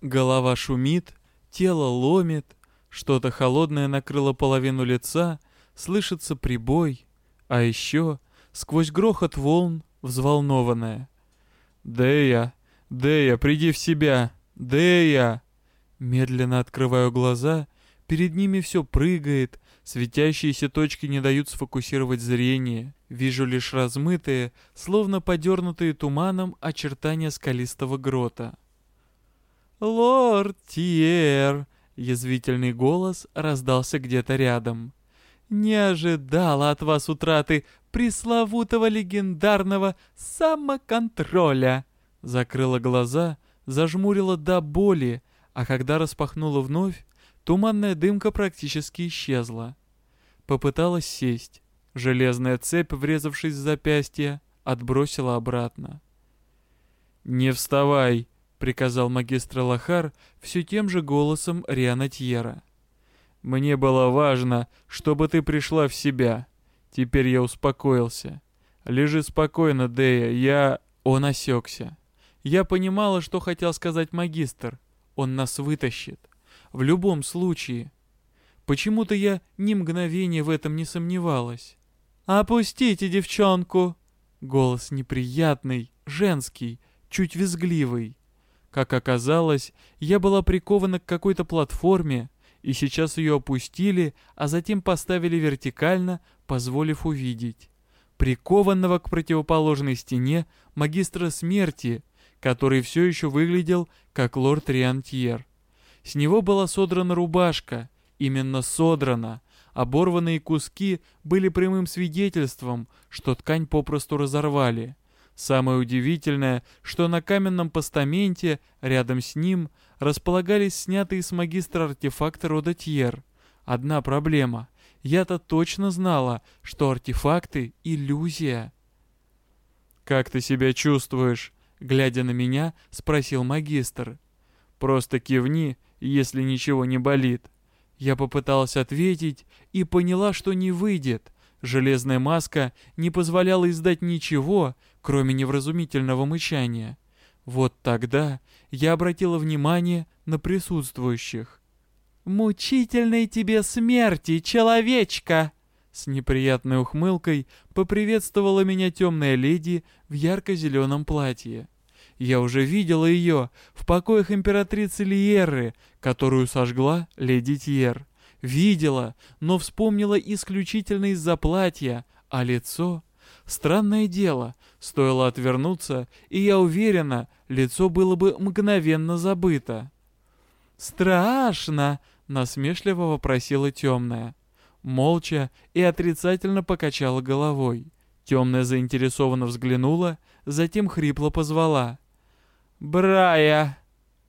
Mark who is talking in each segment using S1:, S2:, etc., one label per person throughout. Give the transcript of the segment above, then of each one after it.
S1: Голова шумит, тело ломит, что-то холодное накрыло половину лица, слышится прибой, а еще сквозь грохот волн взволнованная. «Дэя! Дэя, приди в себя! Дэя!» Медленно открываю глаза, перед ними все прыгает, светящиеся точки не дают сфокусировать зрение. Вижу лишь размытые, словно подернутые туманом очертания скалистого грота. «Лорд Тьер!» — язвительный голос раздался где-то рядом. «Не ожидала от вас утраты пресловутого легендарного самоконтроля!» Закрыла глаза, зажмурила до боли, а когда распахнула вновь, туманная дымка практически исчезла. Попыталась сесть. Железная цепь, врезавшись в запястье, отбросила обратно. «Не вставай!» — приказал магистр Лохар все тем же голосом Риана Тьера. «Мне было важно, чтобы ты пришла в себя. Теперь я успокоился. Лежи спокойно, Дея, я...» Он осекся. Я понимала, что хотел сказать магистр. Он нас вытащит. В любом случае. Почему-то я ни мгновения в этом не сомневалась. «Опустите девчонку!» Голос неприятный, женский, чуть визгливый. Как оказалось, я была прикована к какой-то платформе, и сейчас ее опустили, а затем поставили вертикально, позволив увидеть. Прикованного к противоположной стене магистра смерти, который все еще выглядел как лорд Риантьер. С него была содрана рубашка, именно содрана, Оборванные куски были прямым свидетельством, что ткань попросту разорвали. Самое удивительное, что на каменном постаменте рядом с ним располагались снятые с магистра артефакты рода Тьер. Одна проблема. Я-то точно знала, что артефакты — иллюзия. «Как ты себя чувствуешь?» — глядя на меня, спросил магистр. «Просто кивни, если ничего не болит». Я попыталась ответить и поняла, что не выйдет. Железная маска не позволяла издать ничего, кроме невразумительного мычания. Вот тогда я обратила внимание на присутствующих. «Мучительной тебе смерти, человечка!» С неприятной ухмылкой поприветствовала меня темная леди в ярко-зеленом платье. Я уже видела ее в покоях императрицы Лиерры, которую сожгла леди Тьер. Видела, но вспомнила исключительно из-за платья, а лицо... Странное дело, стоило отвернуться, и я уверена, лицо было бы мгновенно забыто. «Страшно!» — насмешливо вопросила темная. Молча и отрицательно покачала головой. Темная заинтересованно взглянула, затем хрипло позвала. «Брая!»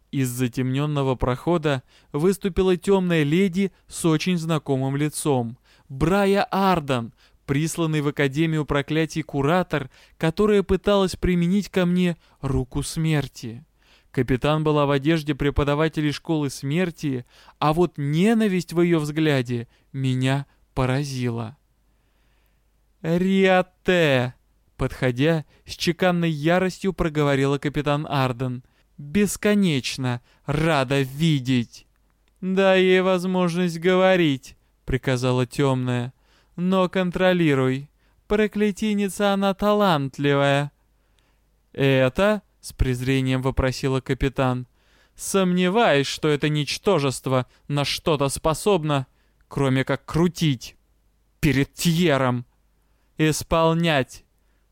S1: Из затемненного прохода выступила темная леди с очень знакомым лицом. Брая Ардан, присланный в Академию проклятий куратор, которая пыталась применить ко мне руку смерти. Капитан была в одежде преподавателей школы смерти, а вот ненависть в ее взгляде меня поразила. «Риате!» Подходя, с чеканной яростью проговорила капитан Арден. «Бесконечно рада видеть!» «Дай ей возможность говорить», — приказала темная. «Но контролируй. Проклятийница она талантливая». «Это?» — с презрением вопросила капитан. «Сомневаюсь, что это ничтожество на что-то способно, кроме как крутить перед Тьером. Исполнять!»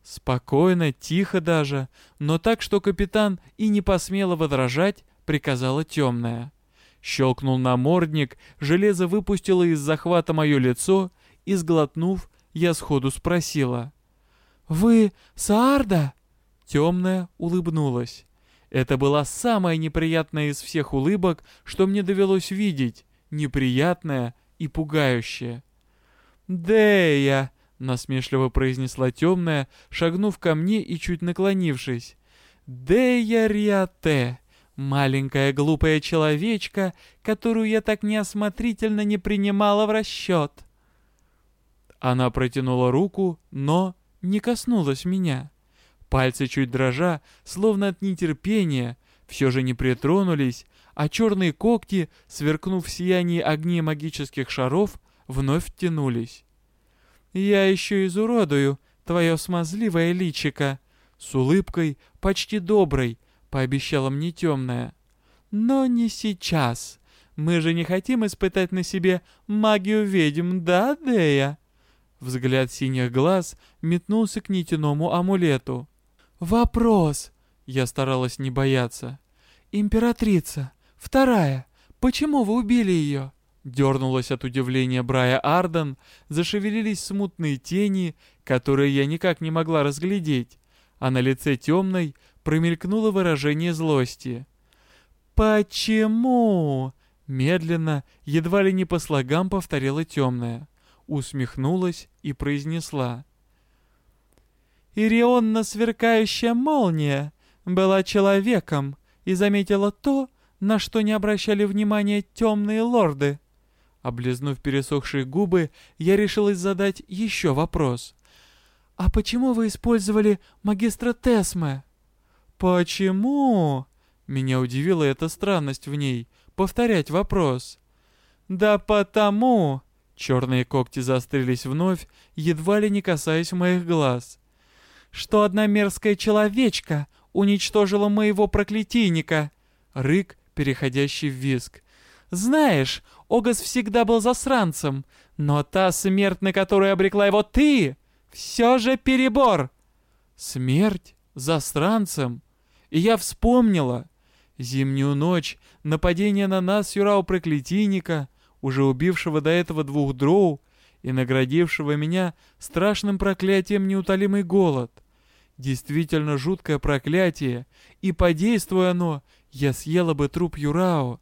S1: Спокойно, тихо даже, но так, что капитан и не посмела возражать, приказала темная. Щелкнул намордник, железо выпустило из захвата мое лицо, и, сглотнув, я сходу спросила. «Вы Саарда?» Темная улыбнулась. Это была самая неприятная из всех улыбок, что мне довелось видеть, неприятная и пугающая. «Дея!» насмешливо произнесла темная, шагнув ко мне и чуть наклонившись. «Дея Риате, маленькая глупая человечка, которую я так неосмотрительно не принимала в расчет». Она протянула руку, но не коснулась меня. Пальцы чуть дрожа, словно от нетерпения, все же не притронулись, а черные когти, сверкнув в сиянии огней магических шаров, вновь втянулись. «Я еще изуродую твое смазливое личико», — с улыбкой, почти доброй, пообещала мне темная. «Но не сейчас. Мы же не хотим испытать на себе магию ведьм, да, Дея?» Взгляд синих глаз метнулся к нитяному амулету. «Вопрос!» — я старалась не бояться. «Императрица, вторая, почему вы убили ее?» Дернулась от удивления Брая Арден, зашевелились смутные тени, которые я никак не могла разглядеть, а на лице темной промелькнуло выражение злости. «Почему?» Медленно, едва ли не по слогам повторила темная, усмехнулась и произнесла. «Ирионна сверкающая молния была человеком и заметила то, на что не обращали внимания темные лорды». Облизнув пересохшие губы, я решилась задать еще вопрос. «А почему вы использовали магистра Тесме?» «Почему?» Меня удивила эта странность в ней. Повторять вопрос. «Да потому...» Черные когти застрелись вновь, едва ли не касаясь моих глаз. «Что одна мерзкая человечка уничтожила моего проклятийника!» Рык, переходящий в виск. «Знаешь, Огас всегда был засранцем, но та смерть, на которую обрекла его ты, все же перебор!» «Смерть? Засранцем?» И я вспомнила. Зимнюю ночь, нападение на нас Юрау Проклятийника, уже убившего до этого двух дроу и наградившего меня страшным проклятием неутолимый голод. Действительно жуткое проклятие, и, подействуя оно, я съела бы труп Юрао.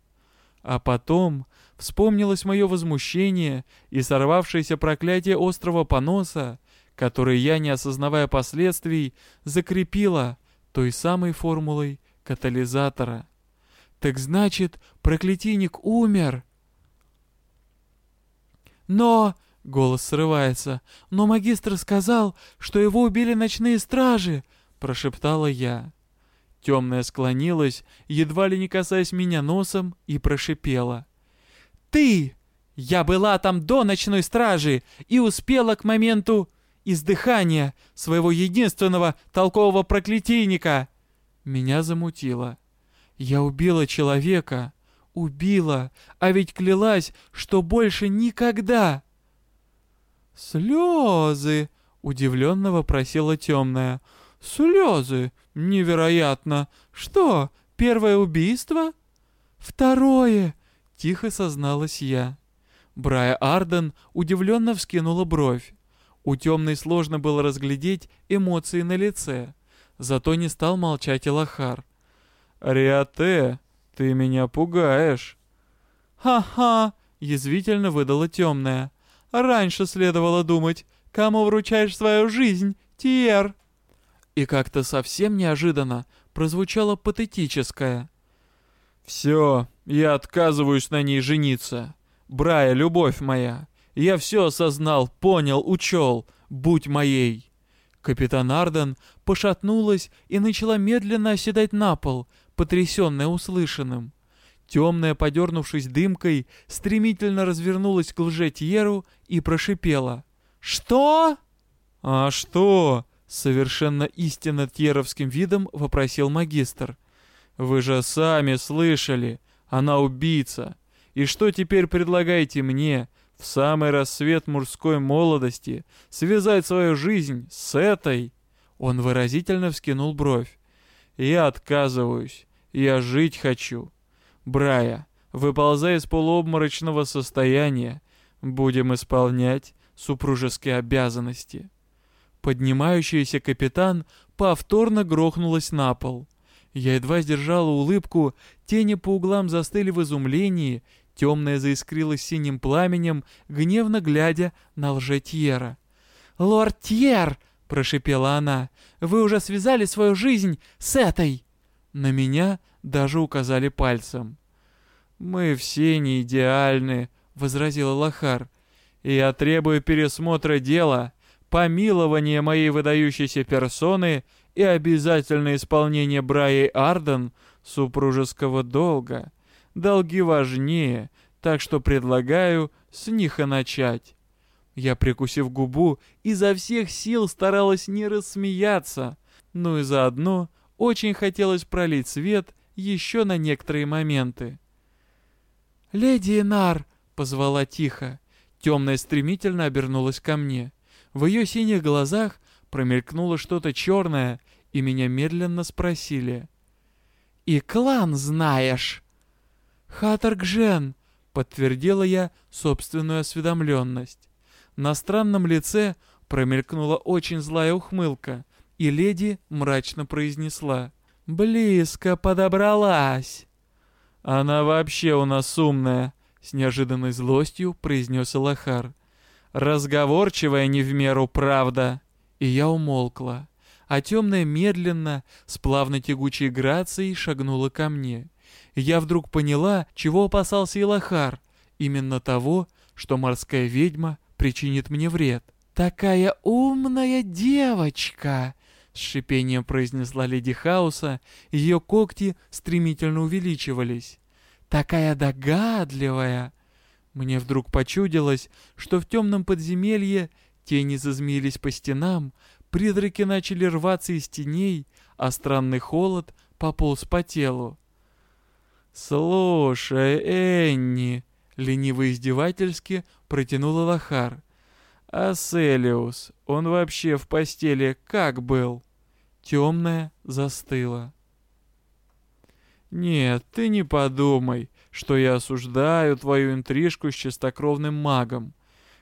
S1: А потом вспомнилось мое возмущение и сорвавшееся проклятие острого поноса, которое я, не осознавая последствий, закрепила той самой формулой катализатора. Так значит, проклятийник умер. Но... Голос срывается. «Но магистр сказал, что его убили ночные стражи!» Прошептала я. Темная склонилась, едва ли не касаясь меня носом, и прошипела. «Ты! Я была там до ночной стражи и успела к моменту издыхания своего единственного толкового проклятийника!» Меня замутило. Я убила человека. Убила, а ведь клялась, что больше никогда. «Слезы!» — удивленно вопросила темная. «Слезы! Невероятно! Что, первое убийство?» «Второе!» — тихо созналась я. Брая Арден удивленно вскинула бровь. У темной сложно было разглядеть эмоции на лице. Зато не стал молчать и Лохар. «Риате, ты меня пугаешь!» «Ха-ха!» — язвительно выдала темная. «Раньше следовало думать, кому вручаешь свою жизнь, Тиер!» И как-то совсем неожиданно прозвучало патетическое. «Все, я отказываюсь на ней жениться. Брая, любовь моя, я все осознал, понял, учел, будь моей!» Капитан Арден пошатнулась и начала медленно оседать на пол, потрясенная услышанным. Темная, подернувшись дымкой, стремительно развернулась к лжетьеру и прошипела. «Что?» «А что?» — совершенно истинно тьеровским видом вопросил магистр. «Вы же сами слышали, она убийца. И что теперь предлагаете мне, в самый рассвет мужской молодости связать свою жизнь с этой? Он выразительно вскинул бровь. Я отказываюсь. Я жить хочу. Брая, выползай из полуобморочного состояния. Будем исполнять супружеские обязанности. Поднимающийся капитан повторно грохнулась на пол. Я едва сдержала улыбку, тени по углам застыли в изумлении Темная заискрилась синим пламенем, гневно глядя на лжетьера. «Лорд Тьер!» — прошипела она. «Вы уже связали свою жизнь с этой!» На меня даже указали пальцем. «Мы все не идеальны», — возразила Лохар. «Я требую пересмотра дела, помилования моей выдающейся персоны и обязательное исполнение Браей Арден супружеского долга. Долги важнее, так что предлагаю с них и начать. Я, прикусив губу, изо всех сил старалась не рассмеяться, но и заодно очень хотелось пролить свет еще на некоторые моменты. «Леди Инар!» — позвала тихо. Темная стремительно обернулась ко мне. В ее синих глазах промелькнуло что-то черное, и меня медленно спросили. «И клан знаешь?» «Хатаргжен», — подтвердила я собственную осведомленность. На странном лице промелькнула очень злая ухмылка, и леди мрачно произнесла. «Близко подобралась!» «Она вообще у нас умная», — с неожиданной злостью произнес Элахар. «Разговорчивая не в меру, правда». И я умолкла, а темная медленно, с плавно-тягучей грацией шагнула ко мне. Я вдруг поняла, чего опасался Илахар. Именно того, что морская ведьма причинит мне вред. «Такая умная девочка!» С шипением произнесла леди Хауса, ее когти стремительно увеличивались. «Такая догадливая!» Мне вдруг почудилось, что в темном подземелье тени зазмеились по стенам, призраки начали рваться из теней, а странный холод пополз по телу. «Слушай, Энни!» — лениво-издевательски протянула Лохар. «А Селиус, он вообще в постели как был?» Темная застыла. «Нет, ты не подумай, что я осуждаю твою интрижку с чистокровным магом.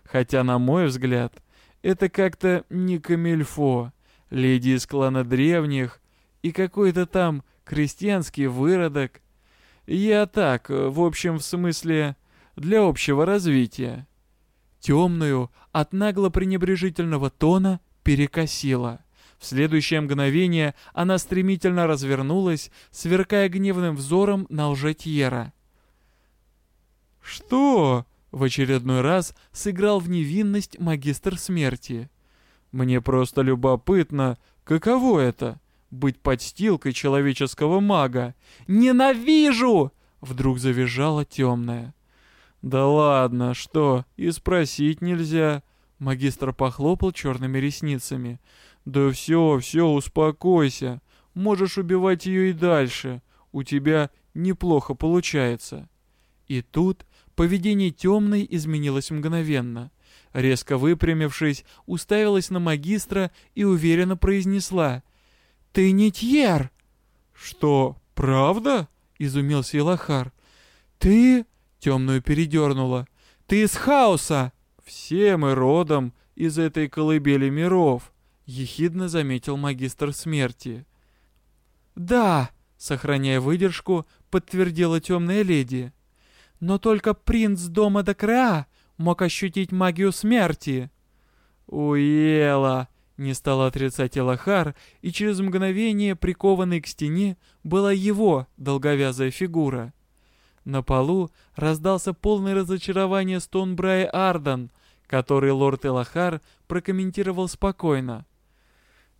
S1: Хотя, на мой взгляд, это как-то не камильфо. Леди из клана древних и какой-то там крестьянский выродок. Я так, в общем, в смысле, для общего развития». Темную от нагло-пренебрежительного тона перекосила. В следующее мгновение она стремительно развернулась, сверкая гневным взором на лжетьера. «Что?» — в очередной раз сыграл в невинность магистр смерти. «Мне просто любопытно, каково это — быть подстилкой человеческого мага?» «Ненавижу!» — вдруг завизжала темная. «Да ладно, что, и спросить нельзя?» Магистр похлопал черными ресницами. «Да все, все, успокойся. Можешь убивать ее и дальше. У тебя неплохо получается». И тут поведение темной изменилось мгновенно. Резко выпрямившись, уставилась на магистра и уверенно произнесла. «Ты не Тьер!» «Что, правда?» — изумился Илахар. «Ты...» — темную передернула. «Ты из хаоса!» «Все мы родом из этой колыбели миров», — ехидно заметил магистр смерти. «Да», — сохраняя выдержку, подтвердила темная леди. «Но только принц дома Декреа мог ощутить магию смерти». «Уела», — не стал отрицать Элахар, и через мгновение, прикованный к стене, была его долговязая фигура. На полу раздался полный разочарование стон Брай Ардан, который лорд Элахар прокомментировал спокойно.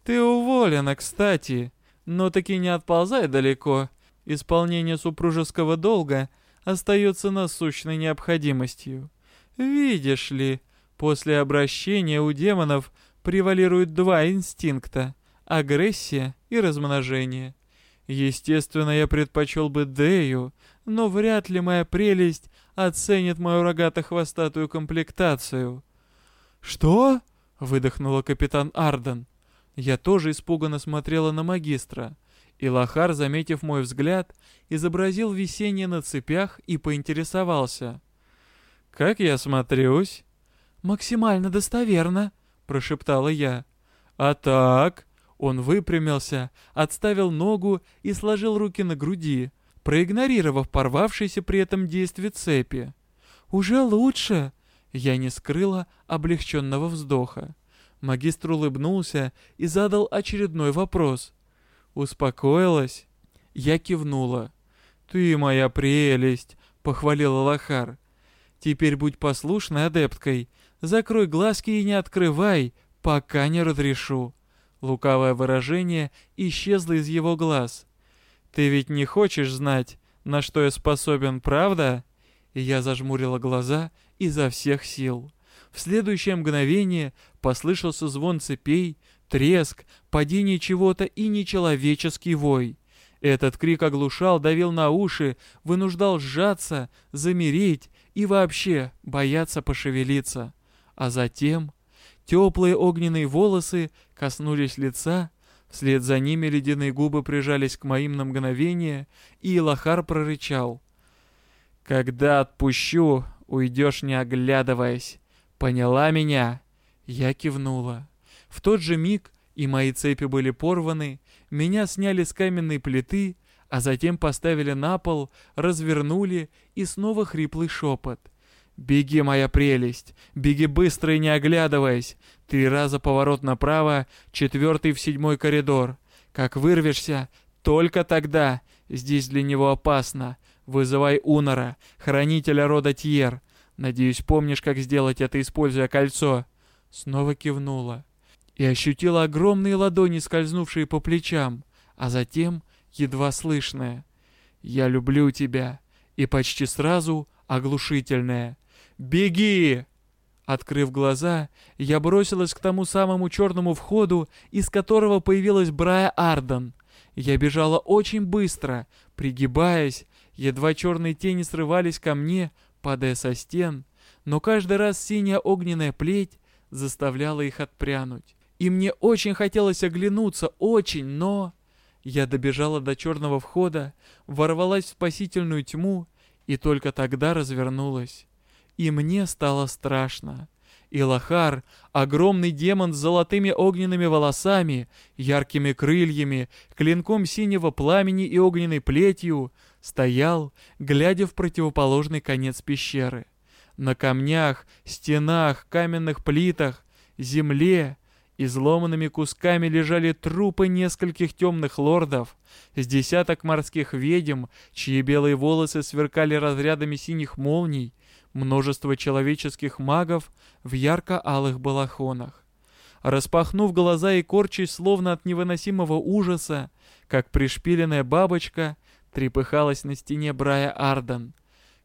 S1: «Ты уволена, кстати, но таки не отползай далеко. Исполнение супружеского долга остается насущной необходимостью. Видишь ли, после обращения у демонов превалируют два инстинкта — агрессия и размножение. Естественно, я предпочел бы Дею, но вряд ли моя прелесть оценит мою рогато-хвостатую комплектацию. «Что?» — выдохнула капитан Арден. Я тоже испуганно смотрела на магистра. И Лохар, заметив мой взгляд, изобразил висение на цепях и поинтересовался. «Как я смотрюсь?» «Максимально достоверно», — прошептала я. «А так?» Он выпрямился, отставил ногу и сложил руки на груди, проигнорировав порвавшееся при этом действие цепи. «Уже лучше!» Я не скрыла облегченного вздоха. Магистр улыбнулся и задал очередной вопрос. «Успокоилась?» Я кивнула. «Ты моя прелесть!» — похвалила Лохар. «Теперь будь послушной адепткой. Закрой глазки и не открывай, пока не разрешу». Лукавое выражение исчезло из его глаз. Ты ведь не хочешь знать, на что я способен, правда?» Я зажмурила глаза изо всех сил. В следующее мгновение послышался звон цепей, треск, падение чего-то и нечеловеческий вой. Этот крик оглушал, давил на уши, вынуждал сжаться, замереть и вообще бояться пошевелиться. А затем теплые огненные волосы коснулись лица, вслед за ними ледяные губы прижались к моим на мгновение, и Лохар прорычал. «Когда отпущу, уйдешь не оглядываясь. Поняла меня?» Я кивнула. В тот же миг и мои цепи были порваны, меня сняли с каменной плиты, а затем поставили на пол, развернули и снова хриплый шепот. «Беги, моя прелесть! Беги быстро и не оглядываясь! Три раза поворот направо, четвертый в седьмой коридор. Как вырвешься, только тогда. Здесь для него опасно. Вызывай Унора, хранителя рода Тьер. Надеюсь, помнишь, как сделать это, используя кольцо?» Снова кивнула и ощутила огромные ладони, скользнувшие по плечам, а затем едва слышное «Я люблю тебя» и почти сразу оглушительное «Беги!». Открыв глаза, я бросилась к тому самому черному входу, из которого появилась Брая Арден. Я бежала очень быстро, пригибаясь, едва черные тени срывались ко мне, падая со стен, но каждый раз синяя огненная плеть заставляла их отпрянуть. И мне очень хотелось оглянуться, очень, но... Я добежала до черного входа, ворвалась в спасительную тьму и только тогда развернулась. И мне стало страшно. И Лохар, огромный демон с золотыми огненными волосами, яркими крыльями, клинком синего пламени и огненной плетью, стоял, глядя в противоположный конец пещеры. На камнях, стенах, каменных плитах, земле Изломанными кусками лежали трупы нескольких темных лордов, с десяток морских ведьм, чьи белые волосы сверкали разрядами синих молний, множество человеческих магов в ярко-алых балахонах. Распахнув глаза и корчась словно от невыносимого ужаса, как пришпиленная бабочка, трепыхалась на стене Брая Арден.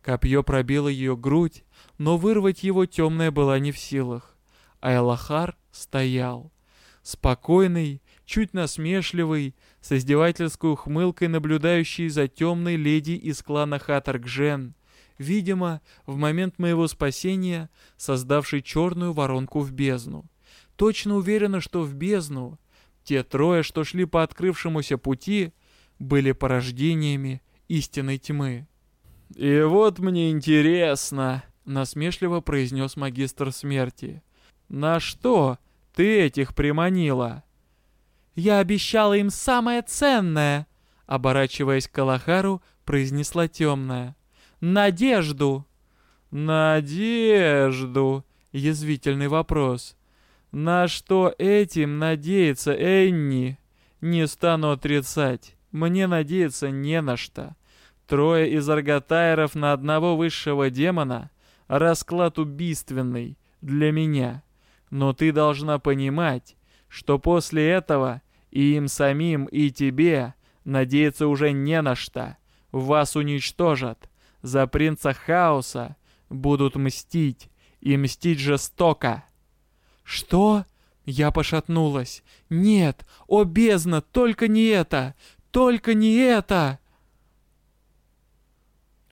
S1: Копье пробило ее грудь, но вырвать его темная была не в силах. Айлахар стоял. Спокойный, чуть насмешливый, с издевательской ухмылкой наблюдающий за темной леди из клана Хатаргжен, видимо, в момент моего спасения, создавший черную воронку в бездну. Точно уверена, что в бездну те трое, что шли по открывшемуся пути, были порождениями истинной тьмы. «И вот мне интересно», — насмешливо произнес магистр смерти, «На что ты этих приманила?» «Я обещала им самое ценное!» Оборачиваясь к Калахару, произнесла темная. «Надежду!» «Надежду!» Язвительный вопрос. «На что этим надеяться, Энни?» «Не стану отрицать. Мне надеяться не на что. Трое из арготайров на одного высшего демона — расклад убийственный для меня». Но ты должна понимать, что после этого и им самим, и тебе надеяться уже не на что. Вас уничтожат. За принца хаоса будут мстить, и мстить жестоко. Что? Я пошатнулась. Нет, о бездна, только не это! Только не это!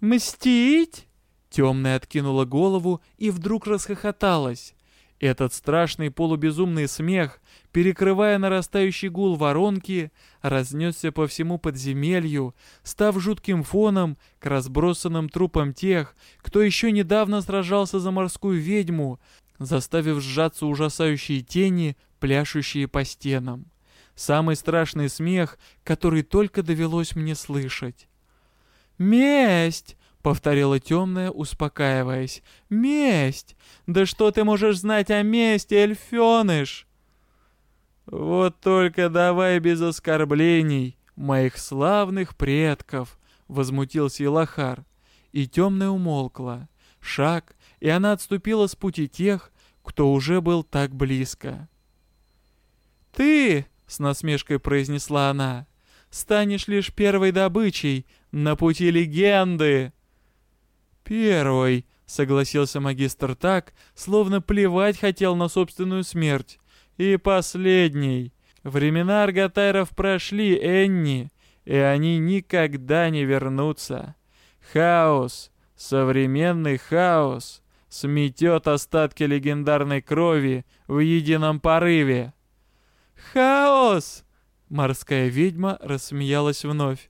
S1: Мстить? Темная откинула голову и вдруг расхохоталась. Этот страшный полубезумный смех, перекрывая нарастающий гул воронки, разнесся по всему подземелью, став жутким фоном к разбросанным трупам тех, кто еще недавно сражался за морскую ведьму, заставив сжаться ужасающие тени, пляшущие по стенам. Самый страшный смех, который только довелось мне слышать. «Месть!» — повторила темная, успокаиваясь. «Месть! Да что ты можешь знать о мести, эльфеныш?» «Вот только давай без оскорблений, моих славных предков!» — возмутился Илахар. И темная умолкла. Шаг, и она отступила с пути тех, кто уже был так близко. «Ты!» — с насмешкой произнесла она. станешь лишь первой добычей на пути легенды. Первый, согласился магистр так, словно плевать хотел на собственную смерть. И последний. Времена арготайров прошли, Энни, и они никогда не вернутся. Хаос, современный хаос, сметет остатки легендарной крови в едином порыве. «Хаос!» — морская ведьма рассмеялась вновь.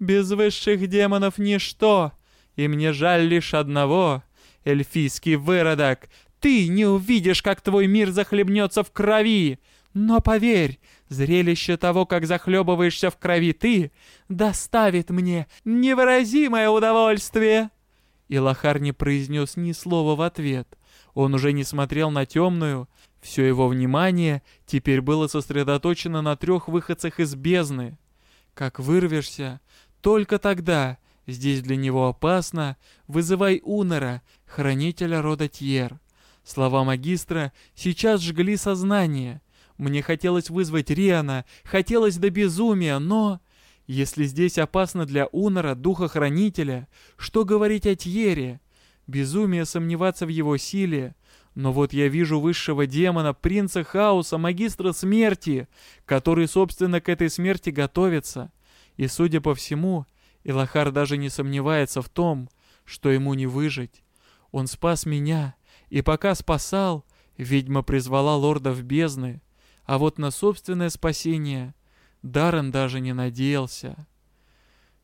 S1: «Без высших демонов ничто, и мне жаль лишь одного. Эльфийский выродок, ты не увидишь, как твой мир захлебнется в крови. Но поверь, зрелище того, как захлебываешься в крови ты, доставит мне невыразимое удовольствие. И Лохар не произнес ни слова в ответ. Он уже не смотрел на темную. Все его внимание теперь было сосредоточено на трех выходцах из бездны. Как вырвешься, только тогда, здесь для него опасно, вызывай Унора, хранителя рода Тьер. Слова магистра сейчас жгли сознание. Мне хотелось вызвать Риана, хотелось до безумия, но... Если здесь опасно для Унора, духа-хранителя, что говорить о Тьере? Безумие сомневаться в его силе. Но вот я вижу высшего демона, принца хаоса, магистра смерти, который, собственно, к этой смерти готовится. И, судя по всему, Илахар даже не сомневается в том, что ему не выжить. Он спас меня, и пока спасал, ведьма призвала лордов бездны, а вот на собственное спасение Даррен даже не надеялся.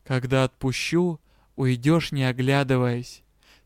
S1: Когда отпущу, уйдешь не оглядываясь.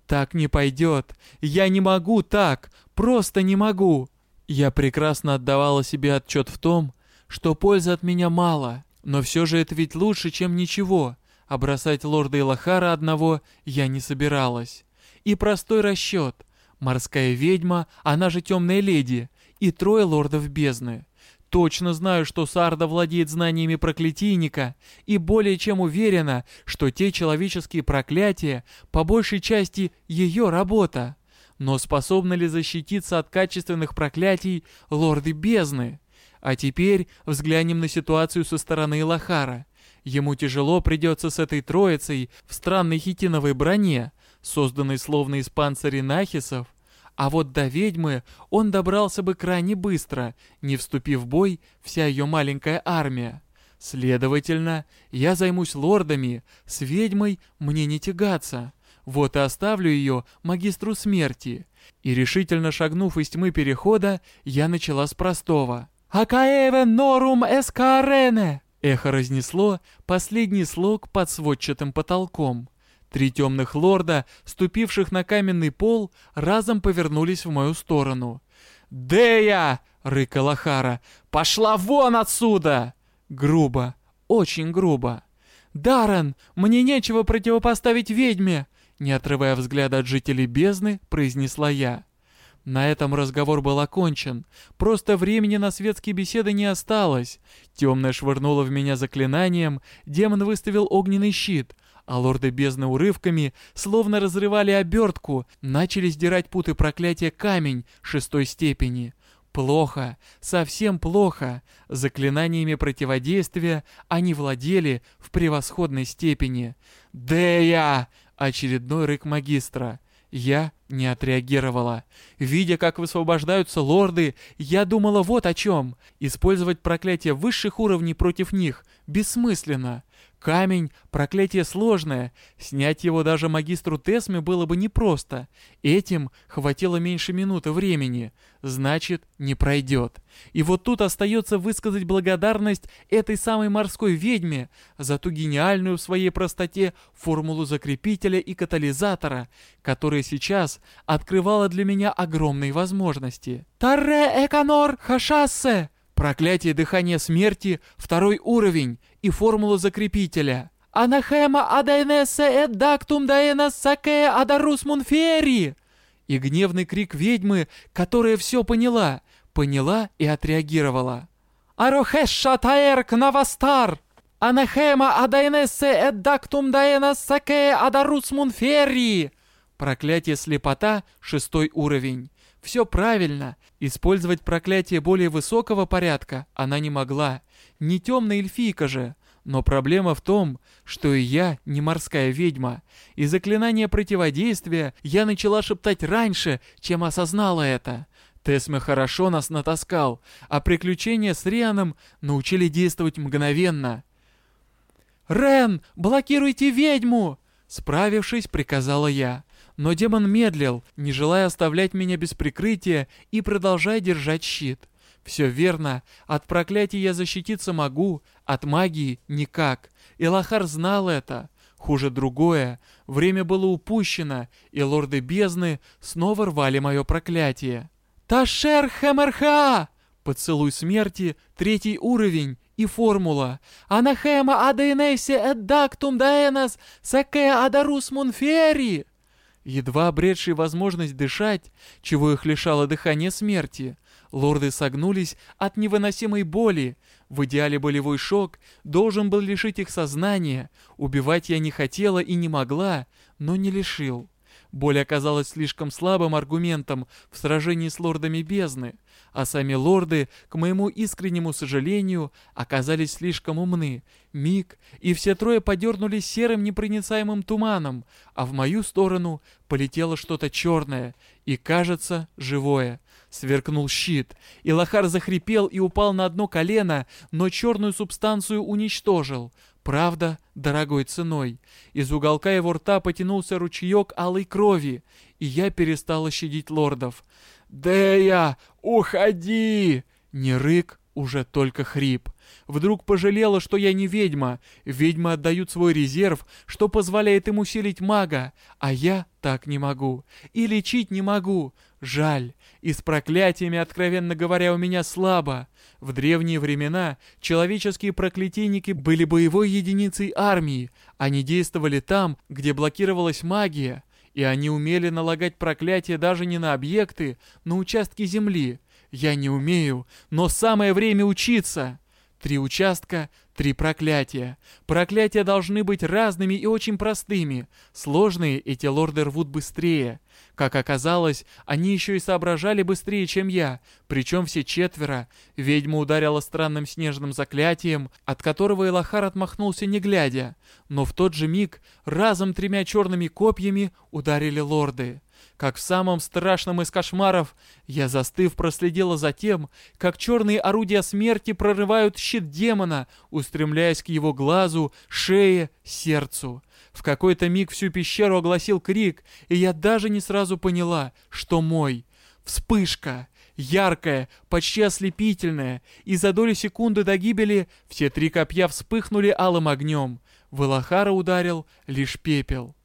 S1: Так не пойдет. Я не могу так. Просто не могу. Я прекрасно отдавала себе отчет в том, что пользы от меня мало. Но все же это ведь лучше, чем ничего. А бросать лорда Илахара одного я не собиралась. И простой расчет. Морская ведьма, она же темная леди, и трое лордов бездны. Точно знаю, что Сарда владеет знаниями проклятийника, и более чем уверена, что те человеческие проклятия по большей части ее работа. Но способны ли защититься от качественных проклятий лорды бездны? А теперь взглянем на ситуацию со стороны Лохара. Ему тяжело придется с этой троицей в странной хитиновой броне, созданной словно из панцирей нахисов, а вот до ведьмы он добрался бы крайне быстро, не вступив в бой вся ее маленькая армия. Следовательно, я займусь лордами, с ведьмой мне не тягаться. Вот и оставлю ее магистру смерти. И решительно шагнув из тьмы перехода, я начала с простого. «Акаэве норум эскарене!» Эхо разнесло последний слог под сводчатым потолком. Три темных лорда, ступивших на каменный пол, разом повернулись в мою сторону. «Дея!» — рыкала Хара. «Пошла вон отсюда!» Грубо, очень грубо. «Даррен, мне нечего противопоставить ведьме!» Не отрывая взгляда от жителей бездны, произнесла я. На этом разговор был окончен. Просто времени на светские беседы не осталось. Темная швырнула в меня заклинанием, демон выставил огненный щит — а лорды бездны урывками, словно разрывали обертку, начали сдирать путы проклятия камень шестой степени. Плохо, совсем плохо. Заклинаниями противодействия они владели в превосходной степени. «Дея!» — очередной рык магистра. Я не отреагировала. Видя, как высвобождаются лорды, я думала вот о чем. Использовать проклятие высших уровней против них бессмысленно. Камень — проклятие сложное, снять его даже магистру Тесме было бы непросто. Этим хватило меньше минуты времени, значит, не пройдет. И вот тут остается высказать благодарность этой самой морской ведьме за ту гениальную в своей простоте формулу закрепителя и катализатора, которая сейчас открывала для меня огромные возможности. «Тарре Эконор Хашассе!» Проклятие дыхания смерти — второй уровень и формула закрепителя. «Анахема адайнессе эддактум даэнас сакэ адарус мунфери!» И гневный крик ведьмы, которая все поняла, поняла и отреагировала. «Арохэша таэрк навастар!» «Анахема адайнессе эддактум даэнас сакэ адарус мунфери!» Проклятие слепота — шестой уровень. Все правильно. Использовать проклятие более высокого порядка она не могла. Не темная эльфийка же. Но проблема в том, что и я не морская ведьма, и заклинание противодействия я начала шептать раньше, чем осознала это. Тесме хорошо нас натаскал, а приключения с Рианом научили действовать мгновенно. «Рен, блокируйте ведьму!» Справившись, приказала я. Но демон медлил, не желая оставлять меня без прикрытия и продолжая держать щит. Все верно, от проклятий я защититься могу, от магии никак. И Лохар знал это. Хуже другое, время было упущено, и лорды бездны снова рвали мое проклятие. «Ташер Хэмерха!» Поцелуй смерти, третий уровень и формула. «Анахема адейнесе эддактум даэнас саке адарус мунфери!» Едва обретшие возможность дышать, чего их лишало дыхания смерти, Лорды согнулись от невыносимой боли. В идеале болевой шок должен был лишить их сознания. Убивать я не хотела и не могла, но не лишил. Боль оказалась слишком слабым аргументом в сражении с лордами бездны, а сами лорды, к моему искреннему сожалению, оказались слишком умны. Миг, и все трое подернулись серым непроницаемым туманом, а в мою сторону полетело что-то черное и, кажется, живое. Сверкнул щит, и Лохар захрипел и упал на одно колено, но черную субстанцию уничтожил. Правда, дорогой ценой. Из уголка его рта потянулся ручеек алой крови, и я перестала щадить лордов. «Дея, уходи!» Не рык, уже только хрип. Вдруг пожалела, что я не ведьма. Ведьмы отдают свой резерв, что позволяет им усилить мага, а я так не могу. И лечить не могу. Жаль. И с проклятиями, откровенно говоря, у меня слабо. В древние времена человеческие проклятийники были боевой единицей армии. Они действовали там, где блокировалась магия. И они умели налагать проклятия даже не на объекты, на участки земли. Я не умею, но самое время учиться. Три участка, три проклятия. Проклятия должны быть разными и очень простыми. Сложные эти лорды рвут быстрее. Как оказалось, они еще и соображали быстрее, чем я, причем все четверо. Ведьма ударила странным снежным заклятием, от которого Элахар отмахнулся не глядя. Но в тот же миг разом тремя черными копьями ударили лорды как в самом страшном из кошмаров, я застыв проследила за тем, как черные орудия смерти прорывают щит демона, устремляясь к его глазу, шее, сердцу. В какой-то миг всю пещеру огласил крик, и я даже не сразу поняла, что мой. Вспышка! Яркая, почти ослепительная, и за доли секунды до гибели все три копья вспыхнули алым огнем. В ударил лишь пепел.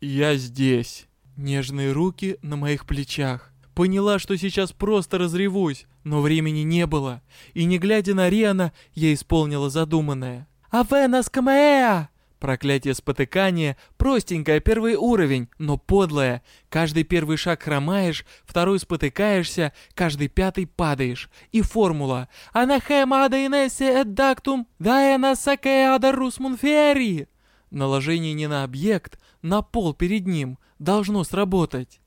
S1: «Я здесь». Нежные руки на моих плечах. Поняла, что сейчас просто разревусь, но времени не было, и не глядя на Риана, я исполнила задуманное. «Авенас Камеа!» Проклятие спотыкания – простенькое первый уровень, но подлое. Каждый первый шаг хромаешь, второй спотыкаешься, каждый пятый падаешь. И формула «Анахема адайнесе эддактум даэна сакеа дарус мунфери» Наложение не на объект, на пол перед ним должно сработать.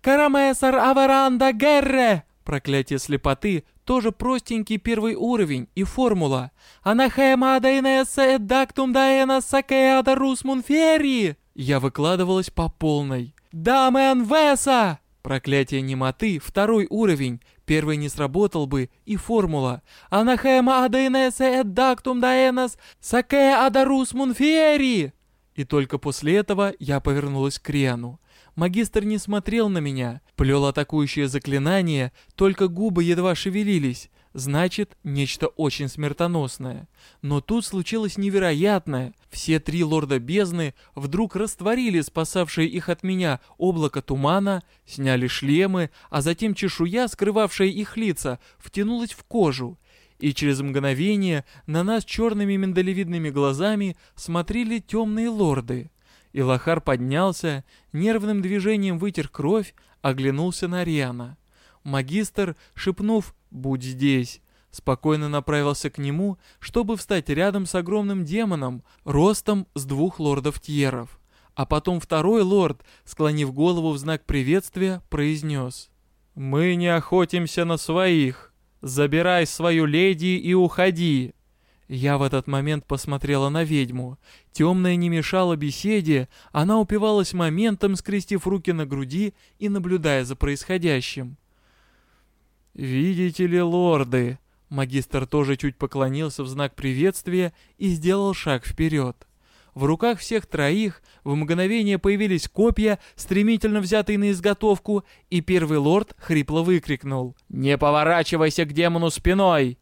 S1: «Карамесар аваранда герре!» Проклятие слепоты тоже простенький первый уровень и формула. «Анахема адайнеса эддактум даэна сакеада рус мунфери!» Я выкладывалась по полной. «Дамэн веса!» Проклятие немоты, второй уровень. Первый не сработал бы, и формула. «Анахема адайнеса эддактум даэнас сакеада рус мунфери!» И только после этого я повернулась к Риану. Магистр не смотрел на меня, плел атакующее заклинание, только губы едва шевелились. Значит, нечто очень смертоносное. Но тут случилось невероятное. Все три лорда бездны вдруг растворили спасавшие их от меня облако тумана, сняли шлемы, а затем чешуя, скрывавшая их лица, втянулась в кожу и через мгновение на нас черными миндалевидными глазами смотрели темные лорды. Илахар поднялся, нервным движением вытер кровь, оглянулся на Риана. Магистр, шепнув «Будь здесь», спокойно направился к нему, чтобы встать рядом с огромным демоном, ростом с двух лордов-тьеров. А потом второй лорд, склонив голову в знак приветствия, произнес «Мы не охотимся на своих. Забирай свою леди и уходи». Я в этот момент посмотрела на ведьму. Темная не мешала беседе, она упивалась моментом, скрестив руки на груди и наблюдая за происходящим. «Видите ли, лорды?» Магистр тоже чуть поклонился в знак приветствия и сделал шаг вперед. В руках всех троих в мгновение появились копья, стремительно взятые на изготовку, и первый лорд хрипло выкрикнул «Не поворачивайся к демону спиной!»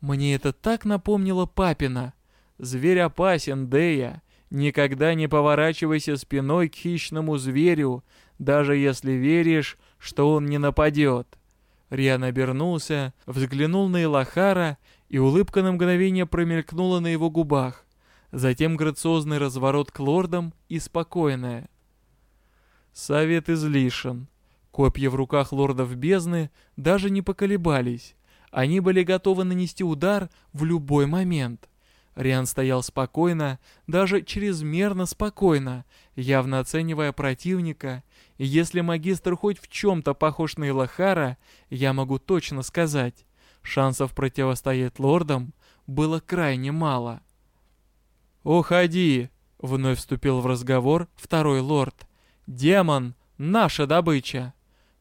S1: Мне это так напомнило папина. «Зверь опасен, Дея. Никогда не поворачивайся спиной к хищному зверю, даже если веришь, что он не нападет». Риан обернулся, взглянул на Илахара, и улыбка на мгновение промелькнула на его губах. Затем грациозный разворот к лордам и спокойное. Совет излишен. Копья в руках лордов бездны даже не поколебались. Они были готовы нанести удар в любой момент. Риан стоял спокойно, даже чрезмерно спокойно, явно оценивая противника, если магистр хоть в чем-то похож на Илахара, я могу точно сказать, шансов противостоять лордам было крайне мало. «Уходи!» — вновь вступил в разговор второй лорд. «Демон — наша добыча!»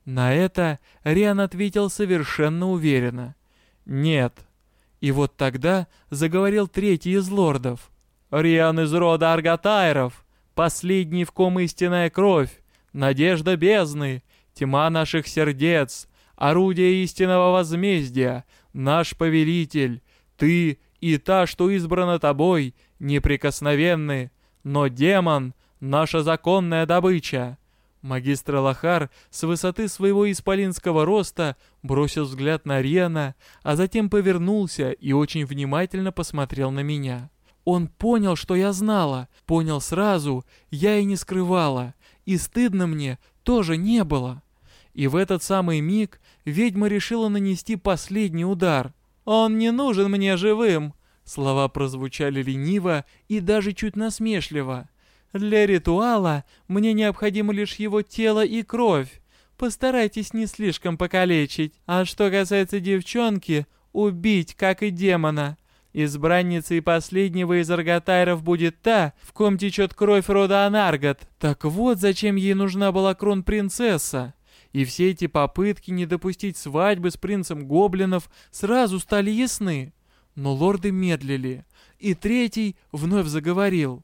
S1: На это Риан ответил совершенно уверенно. «Нет». И вот тогда заговорил третий из лордов. «Риан из рода Аргатайров, последний в ком истинная кровь, надежда бездны, тьма наших сердец, орудие истинного возмездия, наш повелитель, ты и та, что избрана тобой, неприкосновенны, но демон — наша законная добыча». Магистр Лохар с высоты своего исполинского роста бросил взгляд на Рена, а затем повернулся и очень внимательно посмотрел на меня. Он понял, что я знала, понял сразу, я и не скрывала, и стыдно мне тоже не было. И в этот самый миг ведьма решила нанести последний удар. «Он не нужен мне живым!» Слова прозвучали лениво и даже чуть насмешливо. «Для ритуала мне необходимо лишь его тело и кровь. Постарайтесь не слишком покалечить. А что касается девчонки, убить, как и демона. Избранницей последнего из арготайров будет та, в ком течет кровь рода Анаргот. Так вот, зачем ей нужна была кронпринцесса. И все эти попытки не допустить свадьбы с принцем гоблинов сразу стали ясны. Но лорды медлили, и третий вновь заговорил.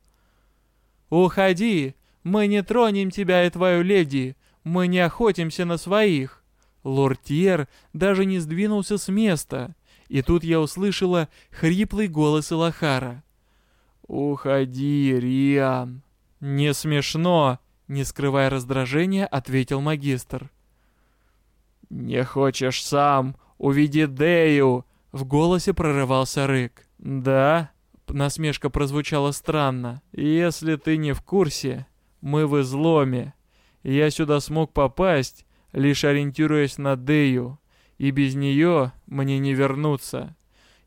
S1: «Уходи! Мы не тронем тебя и твою леди! Мы не охотимся на своих!» Лорд Тьер даже не сдвинулся с места, и тут я услышала хриплый голос Илахара. «Уходи, Риан!» «Не смешно!» — не скрывая раздражения, ответил магистр. «Не хочешь сам? Уведи Дею!» В голосе прорывался рык. «Да?» Насмешка прозвучала странно. «Если ты не в курсе, мы в изломе. Я сюда смог попасть, лишь ориентируясь на Дею, и без нее мне не вернуться.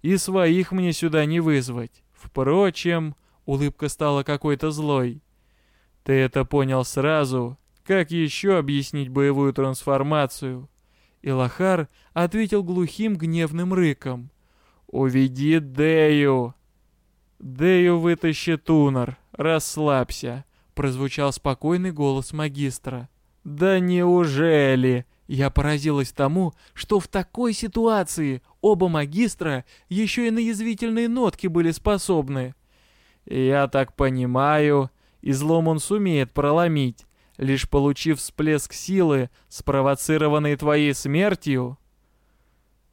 S1: И своих мне сюда не вызвать. Впрочем, улыбка стала какой-то злой. Ты это понял сразу. Как еще объяснить боевую трансформацию? Илахар ответил глухим гневным рыком. «Уведи Дею!» «Дею вытащи Тунар, расслабься!» Прозвучал спокойный голос магистра. «Да неужели?» Я поразилась тому, что в такой ситуации оба магистра еще и на язвительные нотки были способны. «Я так понимаю, излом он сумеет проломить, лишь получив всплеск силы, спровоцированный твоей смертью?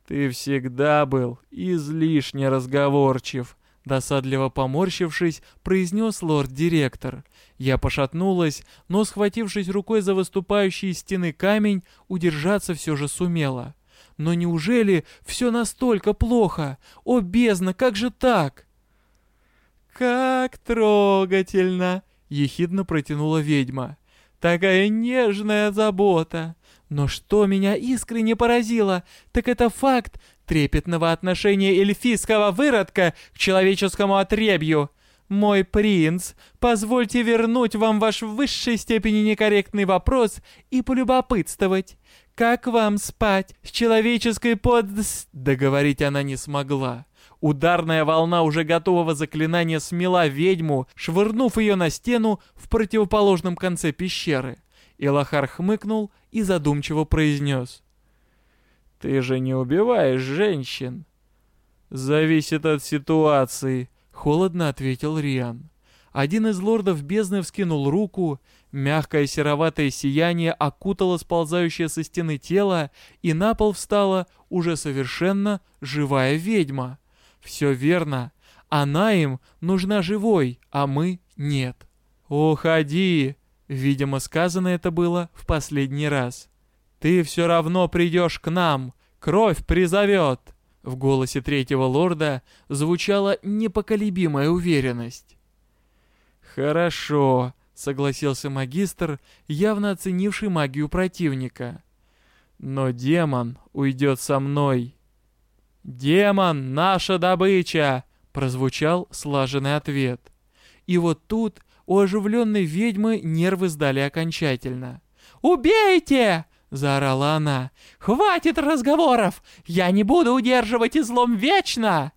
S1: Ты всегда был излишне разговорчив, досадливо поморщившись, произнес лорд-директор. Я пошатнулась, но, схватившись рукой за выступающий из стены камень, удержаться все же сумела. Но неужели все настолько плохо? О, бездна, как же так? «Как трогательно!» — ехидно протянула ведьма. Такая нежная забота. Но что меня искренне поразило, так это факт трепетного отношения эльфийского выродка к человеческому отребью. Мой принц, позвольте вернуть вам ваш в высшей степени некорректный вопрос и полюбопытствовать. Как вам спать с человеческой под... Договорить она не смогла. Ударная волна уже готового заклинания смела ведьму, швырнув ее на стену в противоположном конце пещеры. Илахар хмыкнул и задумчиво произнес. «Ты же не убиваешь женщин!» «Зависит от ситуации», — холодно ответил Риан. Один из лордов бездны вскинул руку, мягкое сероватое сияние окутало сползающее со стены тело, и на пол встала уже совершенно живая ведьма. Все верно, она им нужна живой, а мы нет. «Уходи!» Видимо, сказано это было в последний раз. «Ты все равно придешь к нам! Кровь призовет!» В голосе третьего лорда звучала непоколебимая уверенность. «Хорошо», — согласился магистр, явно оценивший магию противника. «Но демон уйдет со мной». «Демон — наша добыча!» — прозвучал слаженный ответ. И вот тут у оживленной ведьмы нервы сдали окончательно. «Убейте!» — заорала она. «Хватит разговоров! Я не буду удерживать излом вечно!»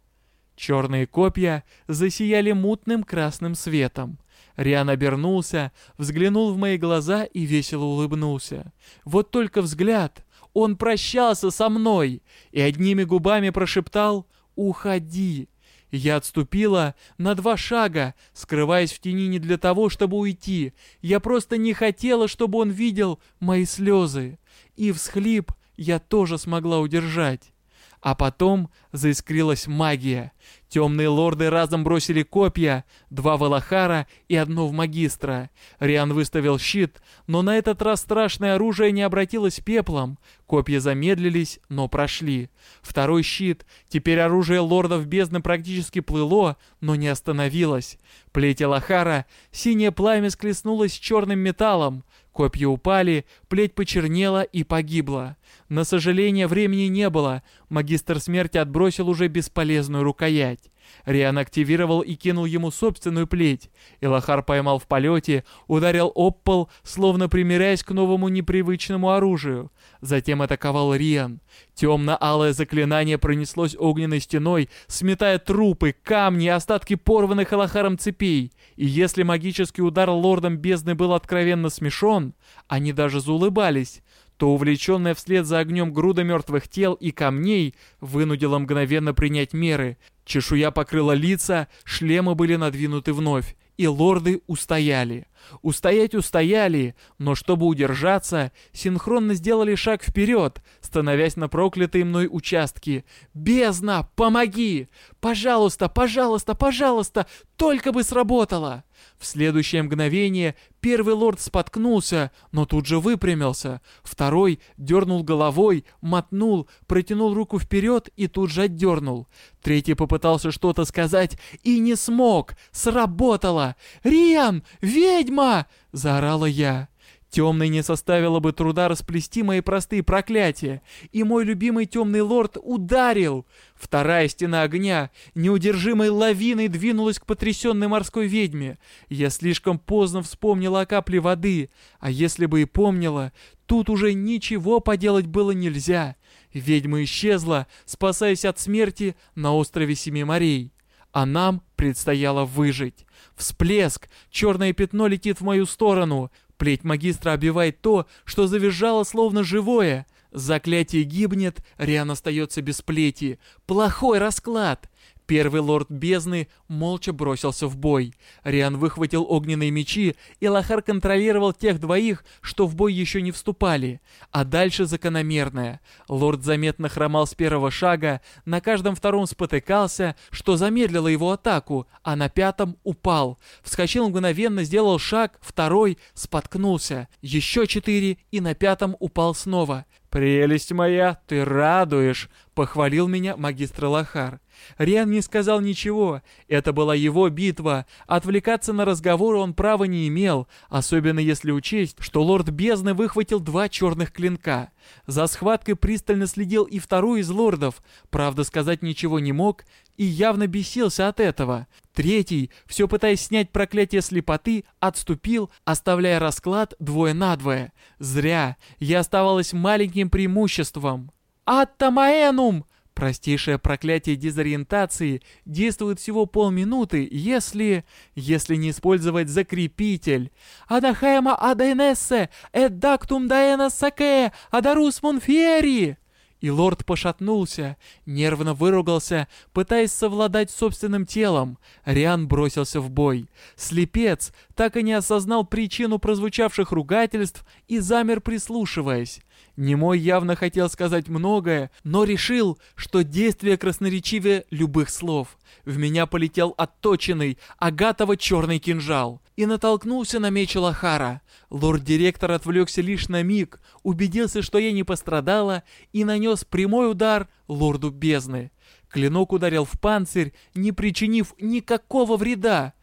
S1: Черные копья засияли мутным красным светом. Риан обернулся, взглянул в мои глаза и весело улыбнулся. Вот только взгляд, он прощался со мной и одними губами прошептал «Уходи!» Я отступила на два шага, скрываясь в тени не для того, чтобы уйти. Я просто не хотела, чтобы он видел мои слезы. И всхлип я тоже смогла удержать. А потом заискрилась магия. Темные лорды разом бросили копья, два в и одно в Магистра. Риан выставил щит, но на этот раз страшное оружие не обратилось пеплом. Копья замедлились, но прошли. Второй щит, теперь оружие лордов бездны практически плыло, но не остановилось. Плеть Элахара, синее пламя склеснулось с черным металлом. Копья упали, плеть почернела и погибла. На сожаление, времени не было. Магистр смерти отбросил уже бесполезную рукоять. Риан активировал и кинул ему собственную плеть. Илахар поймал в полете, ударил об пол, словно примиряясь к новому непривычному оружию. Затем атаковал Риан. Темно-алое заклинание пронеслось огненной стеной, сметая трупы, камни и остатки порванных Илахаром цепей. И если магический удар лордом бездны был откровенно смешон, они даже заулыбались, то увлеченная вслед за огнем груда мертвых тел и камней вынудила мгновенно принять меры. Чешуя покрыла лица, шлемы были надвинуты вновь, и лорды устояли. Устоять устояли, но чтобы удержаться, синхронно сделали шаг вперед, становясь на проклятые мной участки. «Бездна, помоги! Пожалуйста, пожалуйста, пожалуйста, только бы сработало!» В следующее мгновение первый лорд споткнулся, но тут же выпрямился. Второй дернул головой, мотнул, протянул руку вперед и тут же отдернул. Третий попытался что-то сказать и не смог. Сработало! «Риан! Ведьма!» — заорала я. Темный не составило бы труда расплести мои простые проклятия, и мой любимый темный лорд ударил. Вторая стена огня неудержимой лавиной двинулась к потрясенной морской ведьме. Я слишком поздно вспомнила о капле воды, а если бы и помнила, тут уже ничего поделать было нельзя. Ведьма исчезла, спасаясь от смерти на острове Семи морей. А нам предстояло выжить. Всплеск, черное пятно летит в мою сторону. Плеть магистра обивает то, что завизжало словно живое. Заклятие гибнет, Риан остается без плети. Плохой расклад. Первый лорд бездны молча бросился в бой. Риан выхватил огненные мечи, и Лохар контролировал тех двоих, что в бой еще не вступали. А дальше закономерное. Лорд заметно хромал с первого шага, на каждом втором спотыкался, что замедлило его атаку, а на пятом упал. Вскочил мгновенно, сделал шаг, второй, споткнулся. Еще четыре, и на пятом упал снова. «Прелесть моя, ты радуешь!» — похвалил меня магистр Лохар. Риан не сказал ничего, это была его битва, отвлекаться на разговоры он права не имел, особенно если учесть, что лорд бездны выхватил два черных клинка. За схваткой пристально следил и второй из лордов, правда сказать ничего не мог и явно бесился от этого. Третий, все пытаясь снять проклятие слепоты, отступил, оставляя расклад двое на двое. Зря, я оставалась маленьким преимуществом. «Аттамаэнум!» Простейшее проклятие дезориентации действует всего полминуты, если... если не использовать закрепитель. «Адахема адайнессе, эддактум даэна саке, адарус монфиери!» И лорд пошатнулся, нервно выругался, пытаясь совладать собственным телом. Риан бросился в бой. Слепец так и не осознал причину прозвучавших ругательств и замер прислушиваясь. Немой явно хотел сказать многое, но решил, что действие красноречивее любых слов. В меня полетел отточенный, агатово-черный кинжал и натолкнулся на меч Лохара. Лорд-директор отвлекся лишь на миг, убедился, что я не пострадала, и нанес прямой удар лорду бездны. Клинок ударил в панцирь, не причинив никакого вреда.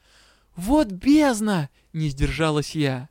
S1: «Вот бездна!» — не сдержалась я.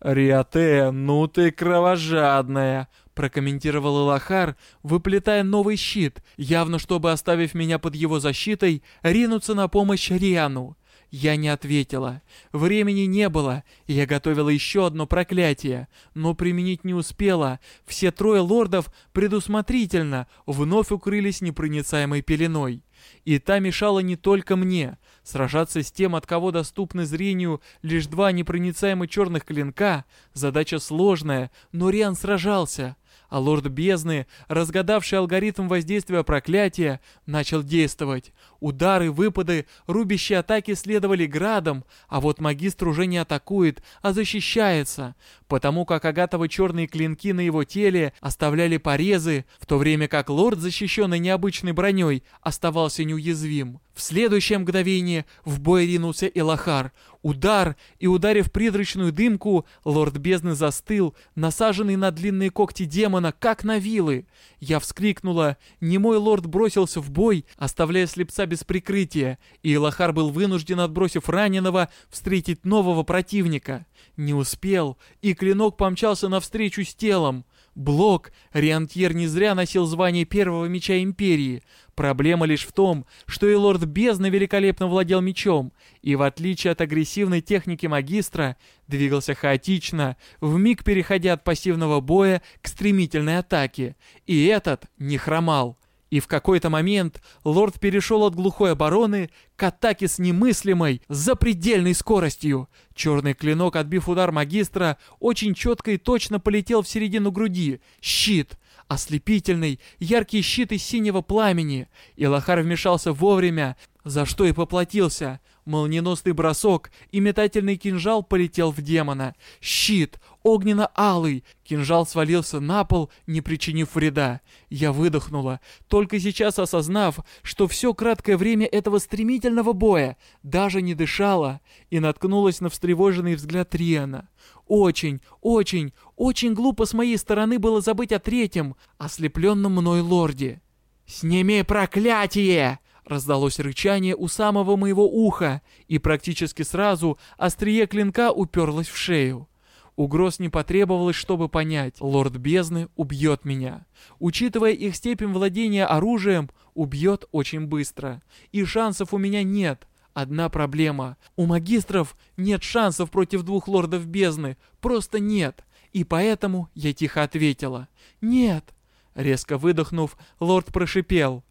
S2: «Риате, ну ты кровожадная!»
S1: прокомментировал Илахар, выплетая новый щит, явно чтобы, оставив меня под его защитой, ринуться на помощь Риану. Я не ответила. Времени не было, и я готовила еще одно проклятие, но применить не успела. Все трое лордов предусмотрительно вновь укрылись непроницаемой пеленой. И та мешала не только мне. Сражаться с тем, от кого доступны зрению лишь два непроницаемых черных клинка, задача сложная, но Риан сражался а лорд бездны, разгадавший алгоритм воздействия проклятия, начал действовать. Удары, выпады, рубящие атаки следовали градом, а вот магистр уже не атакует, а защищается, потому как агатово-черные клинки на его теле оставляли порезы, в то время как лорд, защищенный необычной броней, оставался неуязвим. В следующее мгновение в бой ринулся Элахар. Удар, и ударив призрачную дымку, лорд бездны застыл, насаженный на длинные когти демона, как на вилы. Я вскрикнула. Немой лорд бросился в бой, оставляя слепца без прикрытия, и Элахар был вынужден, отбросив раненого, встретить нового противника. Не успел, и клинок помчался навстречу с телом. Блок, Риантьер не зря носил звание первого меча Империи. Проблема лишь в том, что и лорд бездны великолепно владел мечом, и в отличие от агрессивной техники магистра, двигался хаотично, вмиг переходя от пассивного боя к стремительной атаке. И этот не хромал. И в какой-то момент лорд перешел от глухой обороны к атаке с немыслимой, запредельной скоростью. Черный клинок, отбив удар магистра, очень четко и точно полетел в середину груди. Щит! Ослепительный, яркий щит из синего пламени. И Лохар вмешался вовремя, за что и поплатился. Молниеносный бросок и метательный кинжал полетел в демона. Щит, огненно-алый. Кинжал свалился на пол, не причинив вреда. Я выдохнула, только сейчас осознав, что все краткое время этого стремительного боя даже не дышала, и наткнулась на встревоженный взгляд Риана. Очень, очень, очень глупо с моей стороны было забыть о третьем, ослепленном мной лорде. «Сними проклятие!» Раздалось рычание у самого моего уха, и практически сразу острие клинка уперлось в шею. Угроз не потребовалось, чтобы понять, лорд бездны убьет меня. Учитывая их степень владения оружием, убьет очень быстро. И шансов у меня нет. Одна проблема. У магистров нет шансов против двух лордов бездны. Просто нет. И поэтому я тихо ответила. «Нет». Резко выдохнув, лорд прошипел.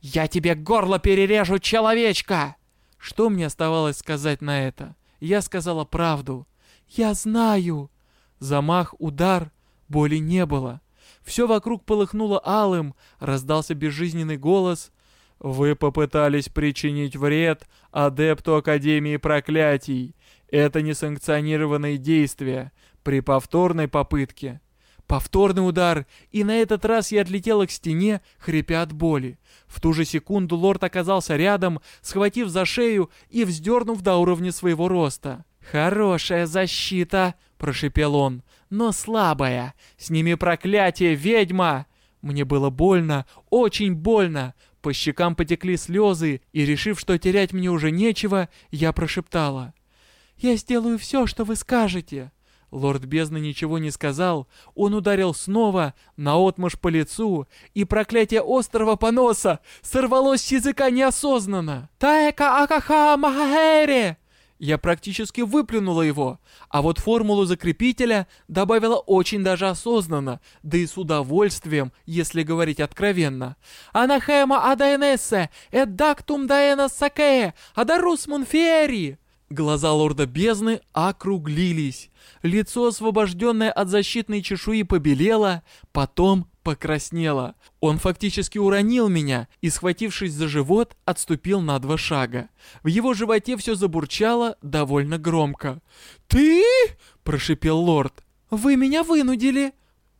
S1: «Я тебе горло перережу, человечка!» Что мне оставалось сказать на это? Я сказала правду. «Я знаю!» Замах, удар, боли не было. Все вокруг полыхнуло алым, раздался безжизненный голос. «Вы попытались причинить вред адепту Академии Проклятий. Это несанкционированные действия при повторной попытке». Повторный удар, и на этот раз я отлетела к стене, хрипя от боли. В ту же секунду лорд оказался рядом, схватив за шею и вздернув до уровня своего роста. «Хорошая защита!» — прошепел он. «Но слабая! Сними проклятие, ведьма!» Мне было больно, очень больно. По щекам потекли слезы, и, решив, что терять мне уже нечего, я прошептала. «Я сделаю все, что вы скажете!» Лорд бездны ничего не сказал, он ударил снова, наотмашь по лицу, и проклятие острого поноса сорвалось с языка неосознанно. «Таэка акаха махаэре!»
S2: Я практически выплюнула его, а вот формулу закрепителя добавила очень даже осознанно, да и с удовольствием, если говорить откровенно. «Анахема адайнессе, эддактум даэна сакее, адарус мунфери!» Глаза лорда бездны округлились. Лицо, освобожденное от защитной чешуи, побелело, потом покраснело. Он фактически уронил меня и, схватившись за живот, отступил на два шага. В его животе все забурчало довольно громко. «Ты?» – прошипел лорд. «Вы меня вынудили!»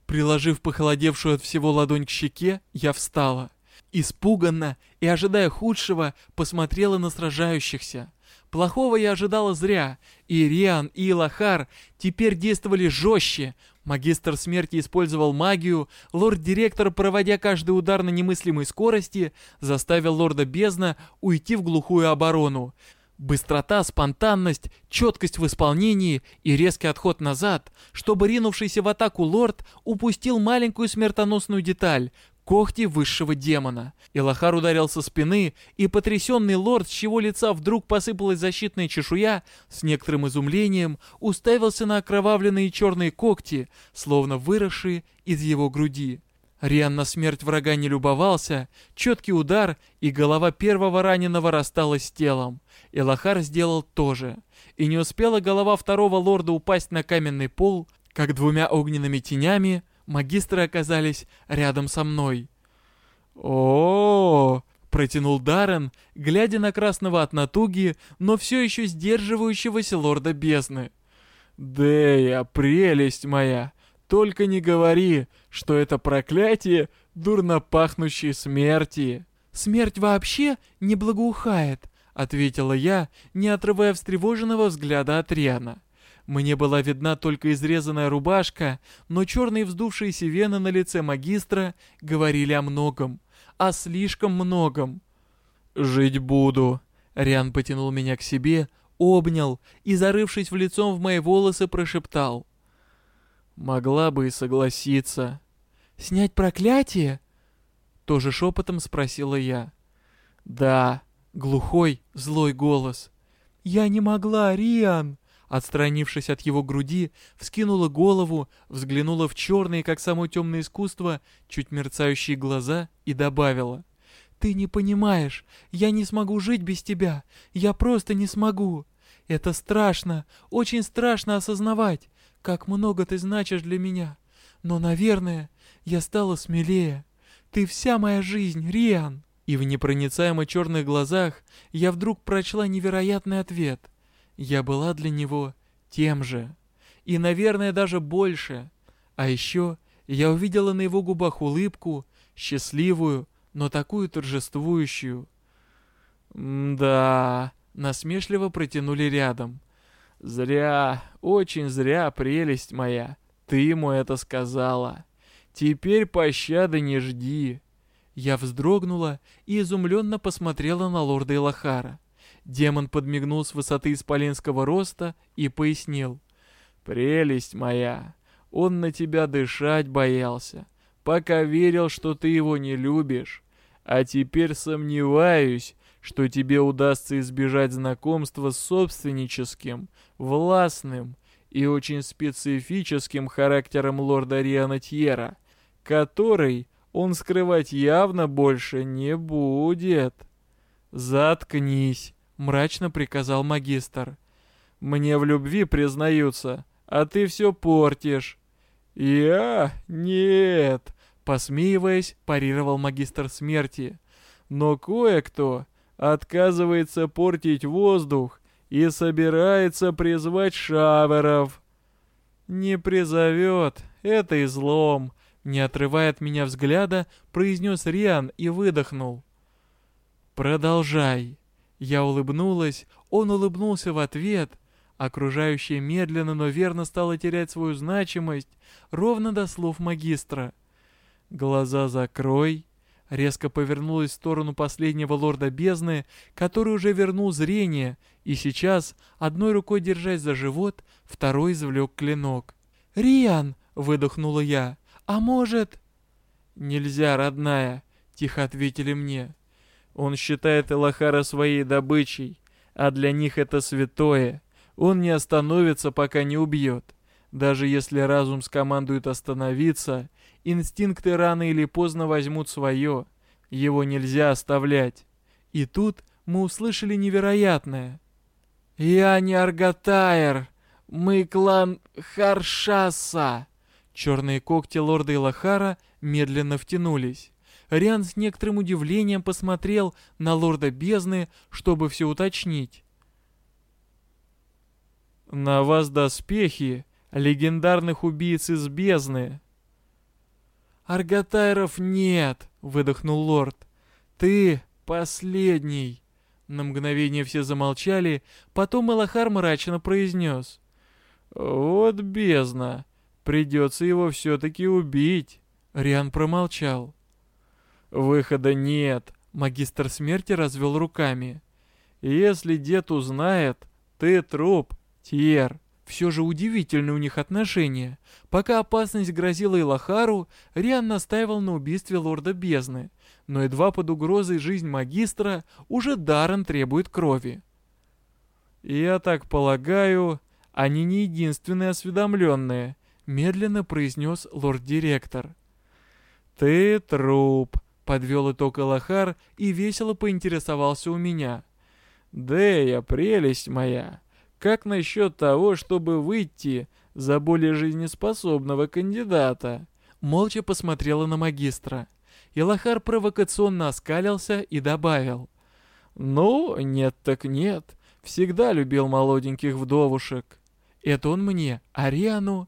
S2: Приложив похолодевшую от всего ладонь к щеке, я встала. Испуганно и ожидая худшего, посмотрела на сражающихся. Плохого я ожидала зря. И Риан, и Илахар теперь действовали жестче. Магистр смерти использовал магию, лорд-директор, проводя каждый удар на немыслимой скорости, заставил лорда бездна уйти в глухую оборону. Быстрота, спонтанность, четкость в исполнении и резкий отход назад, чтобы ринувшийся в атаку лорд упустил маленькую смертоносную деталь, когти высшего демона. Илахар ударил со спины, и потрясенный лорд, с чего лица вдруг посыпалась защитная чешуя, с некоторым изумлением уставился на окровавленные черные когти, словно выросшие из его груди. Риан на смерть врага не любовался, четкий удар, и голова первого раненого рассталась с телом. Илахар сделал то же. И не успела голова второго лорда упасть на каменный пол, как двумя огненными тенями магистры оказались рядом со мной. о, протянул Даррен, глядя на красного от натуги, но все еще сдерживающегося лорда бездны. «Дея, прелесть моя, только не говори, что это проклятие дурно пахнущей смерти». «Смерть вообще не благоухает», — ответила я, не отрывая встревоженного взгляда от Риана. Мне была видна только изрезанная рубашка, но черные вздувшиеся вены на лице магистра говорили о многом, о слишком многом. «Жить буду», — Риан потянул меня к себе, обнял и, зарывшись в лицом в мои волосы, прошептал. «Могла бы и согласиться». «Снять проклятие?» Тоже шепотом спросила я. «Да», — глухой, злой голос. «Я не могла, Риан!» Отстранившись от его груди, вскинула голову, взглянула в черные, как само темное искусство, чуть мерцающие глаза и добавила. «Ты не понимаешь, я не смогу жить без тебя, я просто не смогу. Это страшно, очень страшно осознавать, как много ты значишь для меня. Но, наверное, я стала смелее. Ты вся моя жизнь, Риан». И в непроницаемо черных глазах я вдруг прочла невероятный ответ — я была для него тем же. И, наверное, даже больше. А еще я увидела на его губах улыбку, счастливую, но такую торжествующую. «Да...» — насмешливо протянули рядом. «Зря, очень зря, прелесть моя, ты ему это сказала. Теперь пощады не жди». Я вздрогнула и изумленно посмотрела на лорда Илахара. Демон подмигнул с высоты исполинского роста и пояснил. «Прелесть моя, он на тебя дышать боялся, пока верил, что ты его не любишь. А теперь сомневаюсь, что тебе удастся избежать знакомства с собственническим, властным и очень специфическим характером лорда Риана Тьера, который он скрывать явно больше не будет. Заткнись, — мрачно приказал магистр. «Мне в любви признаются, а ты все портишь». «Я? Нет!» — посмеиваясь, парировал магистр смерти. «Но кое-кто отказывается портить воздух и собирается призвать шаверов». «Не призовет, это излом», — не отрывая от меня взгляда, произнес Риан и выдохнул. «Продолжай». Я улыбнулась, он улыбнулся в ответ. Окружающее медленно, но верно стало терять свою значимость, ровно до слов магистра. «Глаза закрой», резко повернулась в сторону последнего лорда бездны, который уже вернул зрение, и сейчас, одной рукой держась за живот, второй извлек клинок. «Риан!» — выдохнула я. «А может...» «Нельзя, родная!» — тихо ответили мне. Он считает Элахара своей добычей.
S1: а для них это святое. Он не остановится, пока не убьет. Даже если разум скомандует остановиться, инстинкты рано или поздно возьмут свое. Его нельзя оставлять. И тут мы услышали невероятное. «Я не Аргатайр! Мы клан Харшаса!» Черные когти лорда Илахара медленно втянулись. Риан с некоторым удивлением посмотрел на лорда бездны, чтобы все уточнить. «На вас доспехи легендарных убийц из бездны!» «Аргатайров нет!» — выдохнул лорд. «Ты последний!» На мгновение все замолчали, потом Элахар мрачно произнес. «Вот бездна! Придется его все-таки убить!» Риан промолчал. «Выхода нет!» Магистр смерти развел руками. «Если дед узнает, ты труп, Тьер!» Все же удивительны у них отношения. Пока опасность грозила Илахару, Риан настаивал на убийстве лорда бездны, но едва под угрозой жизнь магистра уже Даррен требует крови. «Я так полагаю, они не единственные осведомленные», — медленно произнес лорд-директор. «Ты труп», — подвел итог Илахар и весело поинтересовался у меня. «Дея, прелесть моя!» Как насчет того, чтобы выйти за более жизнеспособного кандидата?» Молча посмотрела на магистра. Илахар провокационно оскалился и добавил. «Ну, нет так нет. Всегда любил молоденьких вдовушек. Это он мне, Ариану?»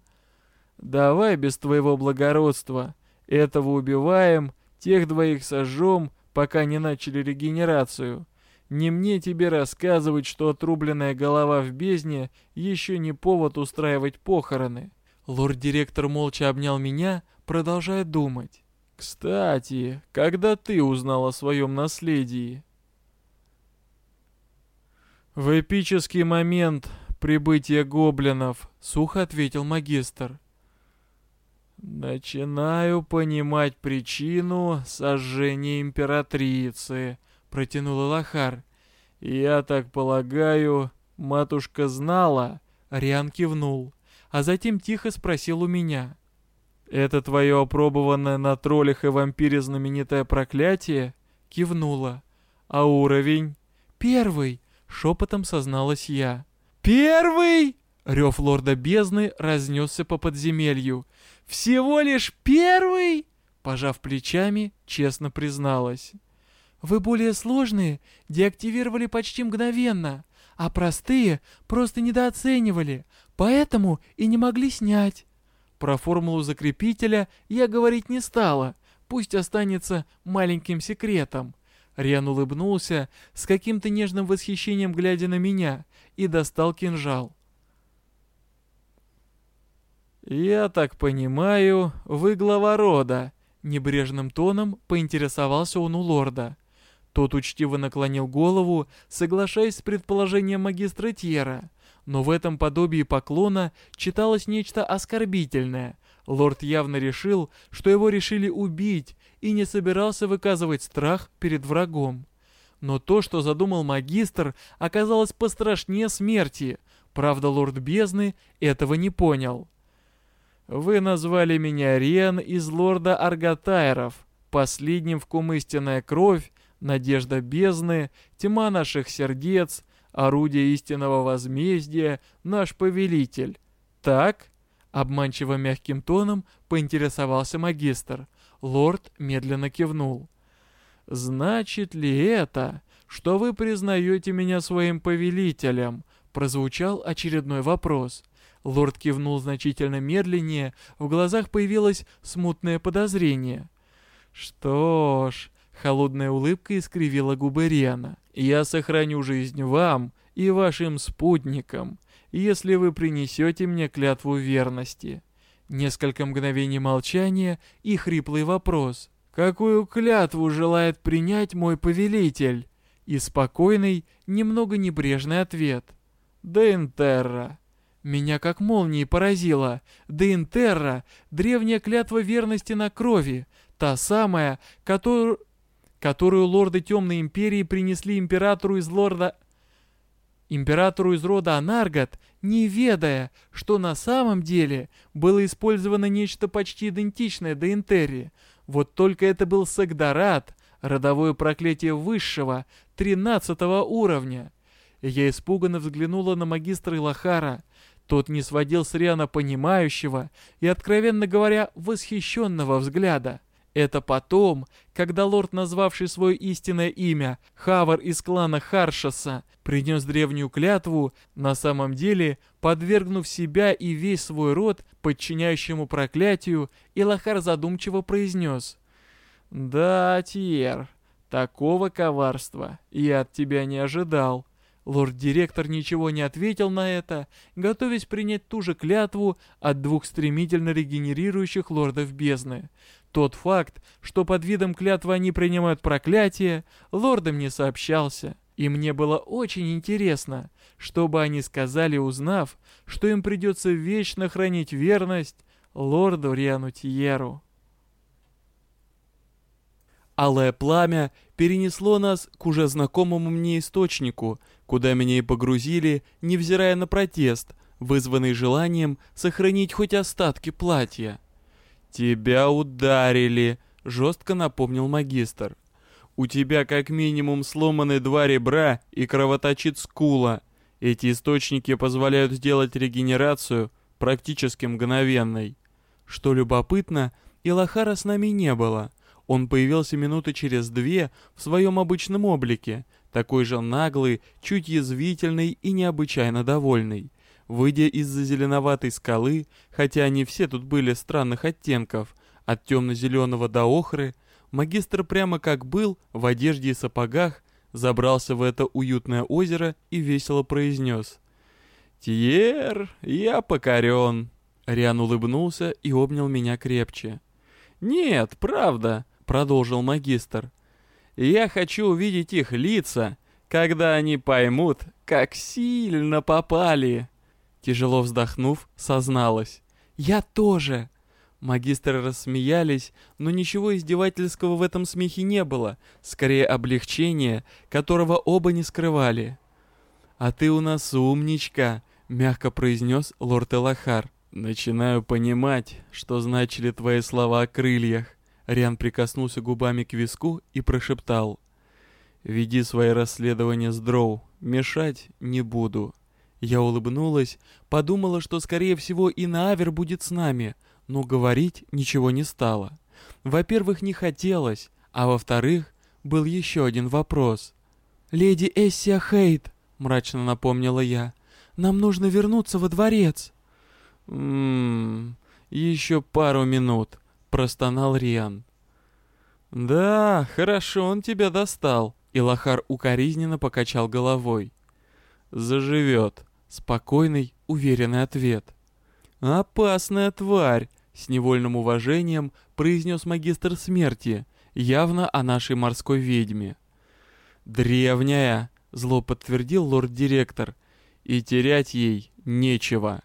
S1: «Давай без твоего благородства. Этого убиваем, тех двоих сожжем, пока не начали регенерацию. Не мне тебе рассказывать, что отрубленная голова в бездне еще не повод устраивать похороны. Лорд-директор молча обнял меня, продолжая думать. Кстати, когда ты узнал о своем наследии? В эпический момент прибытия гоблинов, сухо ответил магистр. Начинаю понимать причину сожжения императрицы, протянул Лохар. «Я так полагаю, матушка знала?» Риан кивнул, а затем тихо спросил у меня. «Это твое опробованное на троллях и вампире знаменитое проклятие?» Кивнула. «А уровень?» «Первый!» — шепотом созналась я. «Первый!» — рев лорда бездны разнесся по подземелью. «Всего лишь первый?» Пожав плечами, честно призналась. Вы более сложные деактивировали почти мгновенно, а простые просто недооценивали, поэтому и не могли снять. Про формулу закрепителя я говорить не стала, пусть останется маленьким секретом. Риан улыбнулся с каким-то нежным восхищением, глядя на меня, и достал кинжал. «Я так понимаю, вы глава рода», — небрежным тоном поинтересовался он у лорда. Тот учтиво наклонил голову, соглашаясь с предположением магистра Тьера. Но в этом подобии поклона читалось нечто оскорбительное. Лорд явно решил, что его решили убить, и не собирался выказывать страх перед врагом. Но то, что задумал магистр, оказалось пострашнее смерти. Правда, лорд бездны этого не понял. «Вы назвали меня Рен из лорда Аргатайров, последним в ком истинная кровь, надежда бездны, тьма наших сердец, орудие истинного возмездия, наш повелитель. Так?» Обманчиво мягким тоном поинтересовался магистр. Лорд медленно кивнул. «Значит ли это, что вы признаете меня своим повелителем?» Прозвучал очередной вопрос. Лорд кивнул значительно медленнее, в глазах появилось смутное подозрение. «Что ж, Холодная улыбка искривила губы Риана. «Я сохраню жизнь вам и вашим спутникам, если вы принесете мне клятву верности». Несколько мгновений молчания и хриплый вопрос. «Какую клятву желает принять мой повелитель?» И спокойный, немного небрежный ответ. «Дейнтерра». Меня как молнией поразило. Дейнтерра — древняя клятва верности на крови, та самая, которую которую лорды Темной Империи принесли императору из лорда...
S2: Императору из рода Анаргат, не ведая, что на самом деле было использовано нечто почти идентичное до вот только это был Сагдарат, родовое проклятие высшего, тринадцатого уровня. Я испуганно взглянула на магистра Илахара. Тот не сводил с Риана понимающего и, откровенно говоря, восхищенного взгляда. Это потом, когда лорд, назвавший свое истинное имя, Хавар из клана Харшаса, принес древнюю клятву, на самом деле, подвергнув себя и весь свой род подчиняющему проклятию, Илахар задумчиво произнес «Да, Тьер, такого коварства я от тебя не ожидал». Лорд-директор ничего не ответил на это, готовясь принять ту же клятву от двух стремительно регенерирующих лордов бездны. Тот факт, что под видом клятвы они принимают проклятие, лордам не сообщался. И мне было очень интересно, что бы они сказали, узнав, что им придется вечно хранить верность лорду Риану Тьеру.
S1: Алое пламя перенесло нас к уже знакомому мне источнику, куда меня и погрузили, невзирая на протест, вызванный желанием сохранить хоть остатки платья. «Тебя ударили», — жестко напомнил магистр. «У тебя как минимум сломаны два ребра и кровоточит скула. Эти источники позволяют сделать регенерацию практически мгновенной». Что любопытно, Илахара с нами не было. Он появился минуты через две в своем обычном облике, такой же наглый, чуть язвительный и необычайно довольный. Выйдя из-за зеленоватой скалы, хотя они все тут были странных оттенков, от темно-зеленого до охры, магистр прямо как был, в одежде и сапогах, забрался в это уютное озеро и весело произнес. «Тьер, я покорен!» Риан улыбнулся и обнял меня крепче. «Нет, правда», — продолжил магистр. «Я хочу увидеть их лица, когда они поймут, как сильно попали». Тяжело вздохнув, созналась. «Я тоже!» Магистры рассмеялись, но ничего издевательского в этом смехе не было, скорее облегчение, которого оба не скрывали. «А ты у нас умничка», — мягко произнес лорд Элахар. «Начинаю понимать, что значили твои слова о крыльях». Риан прикоснулся губами к виску и прошептал. «Веди свои расследования с Дроу, мешать не буду». Я улыбнулась, подумала, что скорее всего и Наавер будет с нами, но говорить ничего не стало. Во-первых, не хотелось, а во-вторых, был еще один вопрос. «Леди Эссия Хейт», — мрачно напомнила я, — «нам нужно вернуться во дворец». «Ммм, еще пару минут», — простонал Риан. «Да, хорошо он тебя достал», — Илахар укоризненно покачал головой. «Заживет», — спокойный, уверенный ответ. «Опасная тварь», — с невольным уважением произнес магистр смерти, явно о нашей морской ведьме. «Древняя», — зло подтвердил лорд-директор, — «и терять ей нечего».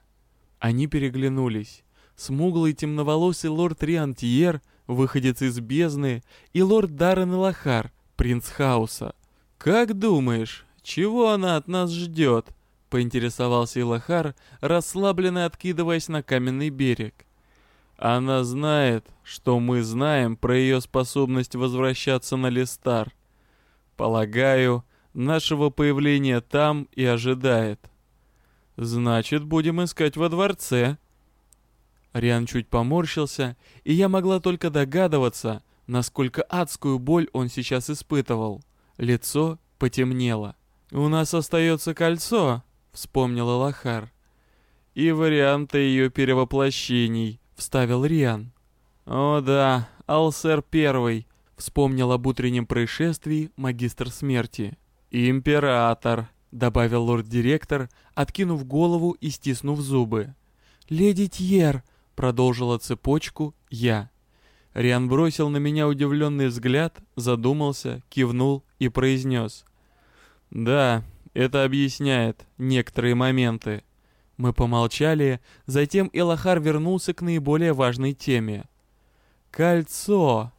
S1: Они переглянулись. Смуглый темноволосый лорд Риантьер, выходец из бездны, и лорд Даррен Лохар, принц хаоса. «Как думаешь, чего она от нас ждет?» — поинтересовался Илахар, расслабленно откидываясь на каменный берег. «Она знает, что мы знаем про ее способность возвращаться на Листар. Полагаю, нашего появления там и ожидает». «Значит, будем искать во дворце». Риан чуть поморщился, и я могла только догадываться, насколько адскую боль он сейчас испытывал. Лицо потемнело. «У нас остается кольцо», — вспомнила Лохар. «И варианты ее перевоплощений», — вставил Риан. «О да, Алсер Первый», — вспомнил об утреннем происшествии магистр смерти. «Император», — добавил лорд-директор, откинув голову и стиснув зубы. «Леди Тьер», — продолжила цепочку я. Риан бросил на меня удивленный взгляд, задумался, кивнул и произнес. «Да, это объясняет некоторые моменты». Мы помолчали, затем Элахар вернулся к наиболее важной теме. «Кольцо!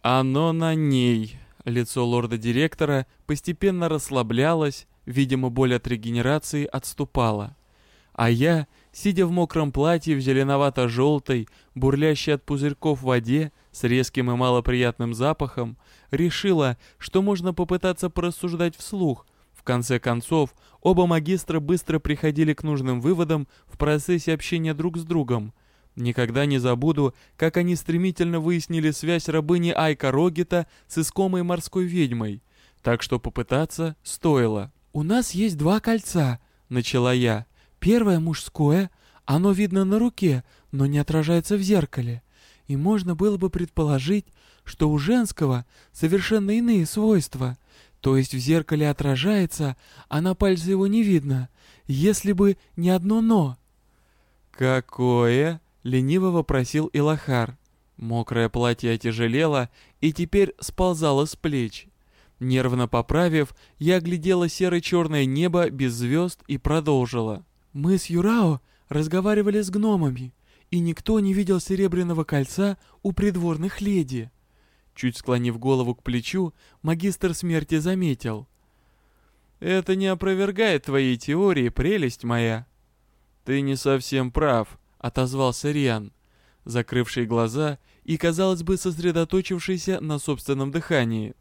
S1: Оно на ней!» Лицо лорда-директора постепенно расслаблялось, видимо, боль от регенерации отступала. А я, сидя в мокром платье в зеленовато-желтой, бурлящей от пузырьков в воде, с резким и малоприятным запахом, решила, что можно попытаться порассуждать вслух. В конце концов, оба магистра быстро приходили к нужным выводам в процессе общения друг с другом. Никогда не забуду, как они стремительно выяснили связь рабыни Айка Рогита с искомой морской ведьмой. Так что попытаться стоило.
S2: «У нас есть два кольца», — начала я. «Первое мужское, оно видно на руке, но не отражается в зеркале и можно было бы предположить, что у женского совершенно иные свойства, то есть в зеркале отражается, а на пальце его не видно, если бы не одно «но».
S1: «Какое?» — лениво вопросил Илахар. Мокрое платье отяжелело и теперь сползало с плеч. Нервно поправив, я оглядела серо-черное небо без звезд и продолжила.
S2: «Мы с Юрао разговаривали с гномами и никто не видел серебряного кольца у придворных леди.
S1: Чуть склонив голову к плечу, магистр смерти заметил. «Это не опровергает твоей теории, прелесть моя». «Ты не совсем прав», — отозвался Риан, закрывший глаза и, казалось бы, сосредоточившийся на собственном дыхании.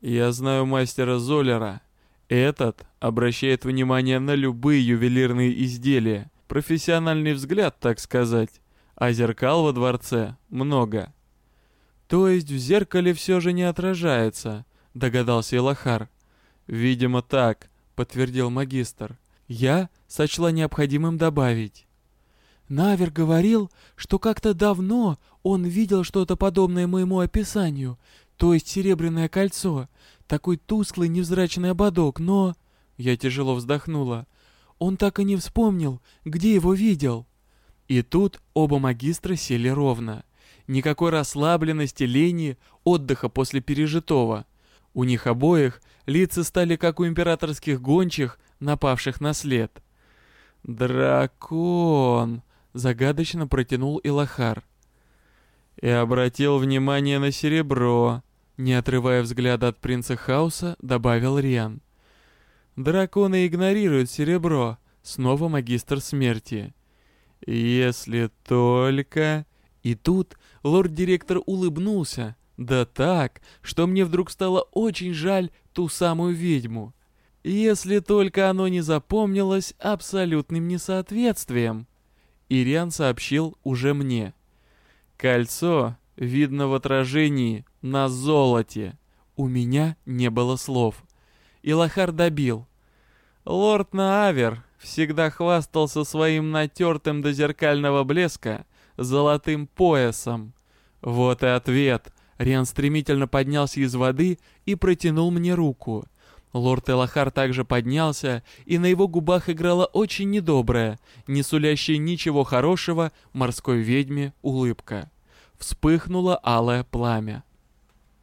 S1: «Я знаю мастера Золера. Этот обращает внимание на любые ювелирные изделия. Профессиональный взгляд, так сказать а зеркал во дворце много. То есть в зеркале все же не отражается, догадался Илахар. Видимо так, подтвердил магистр. Я сочла необходимым добавить.
S2: Навер говорил, что как-то давно он видел что-то подобное моему описанию, то есть серебряное кольцо, такой тусклый невзрачный ободок, но... Я тяжело вздохнула. Он так и не вспомнил, где его видел.
S1: И тут оба магистра сели ровно. Никакой расслабленности, лени, отдыха после пережитого. У них обоих лица стали как у императорских гончих, напавших на след. «Дракон!» — загадочно протянул Илахар. И обратил внимание на серебро, не отрывая взгляда от принца Хауса, добавил Риан. «Драконы игнорируют серебро», — снова магистр смерти. Если только... И тут лорд-директор улыбнулся. Да так, что мне вдруг стало очень жаль ту самую ведьму. Если только оно не запомнилось абсолютным несоответствием. Ириан сообщил уже мне. Кольцо видно в отражении на золоте. У меня не было слов. Илахар добил. Лорд Наавер всегда хвастался своим натертым до зеркального блеска золотым поясом. Вот и ответ. Риан стремительно поднялся из воды и протянул мне руку. Лорд Элахар также поднялся, и на его губах играла очень недобрая, не сулящая ничего хорошего морской ведьме улыбка. Вспыхнуло алое пламя.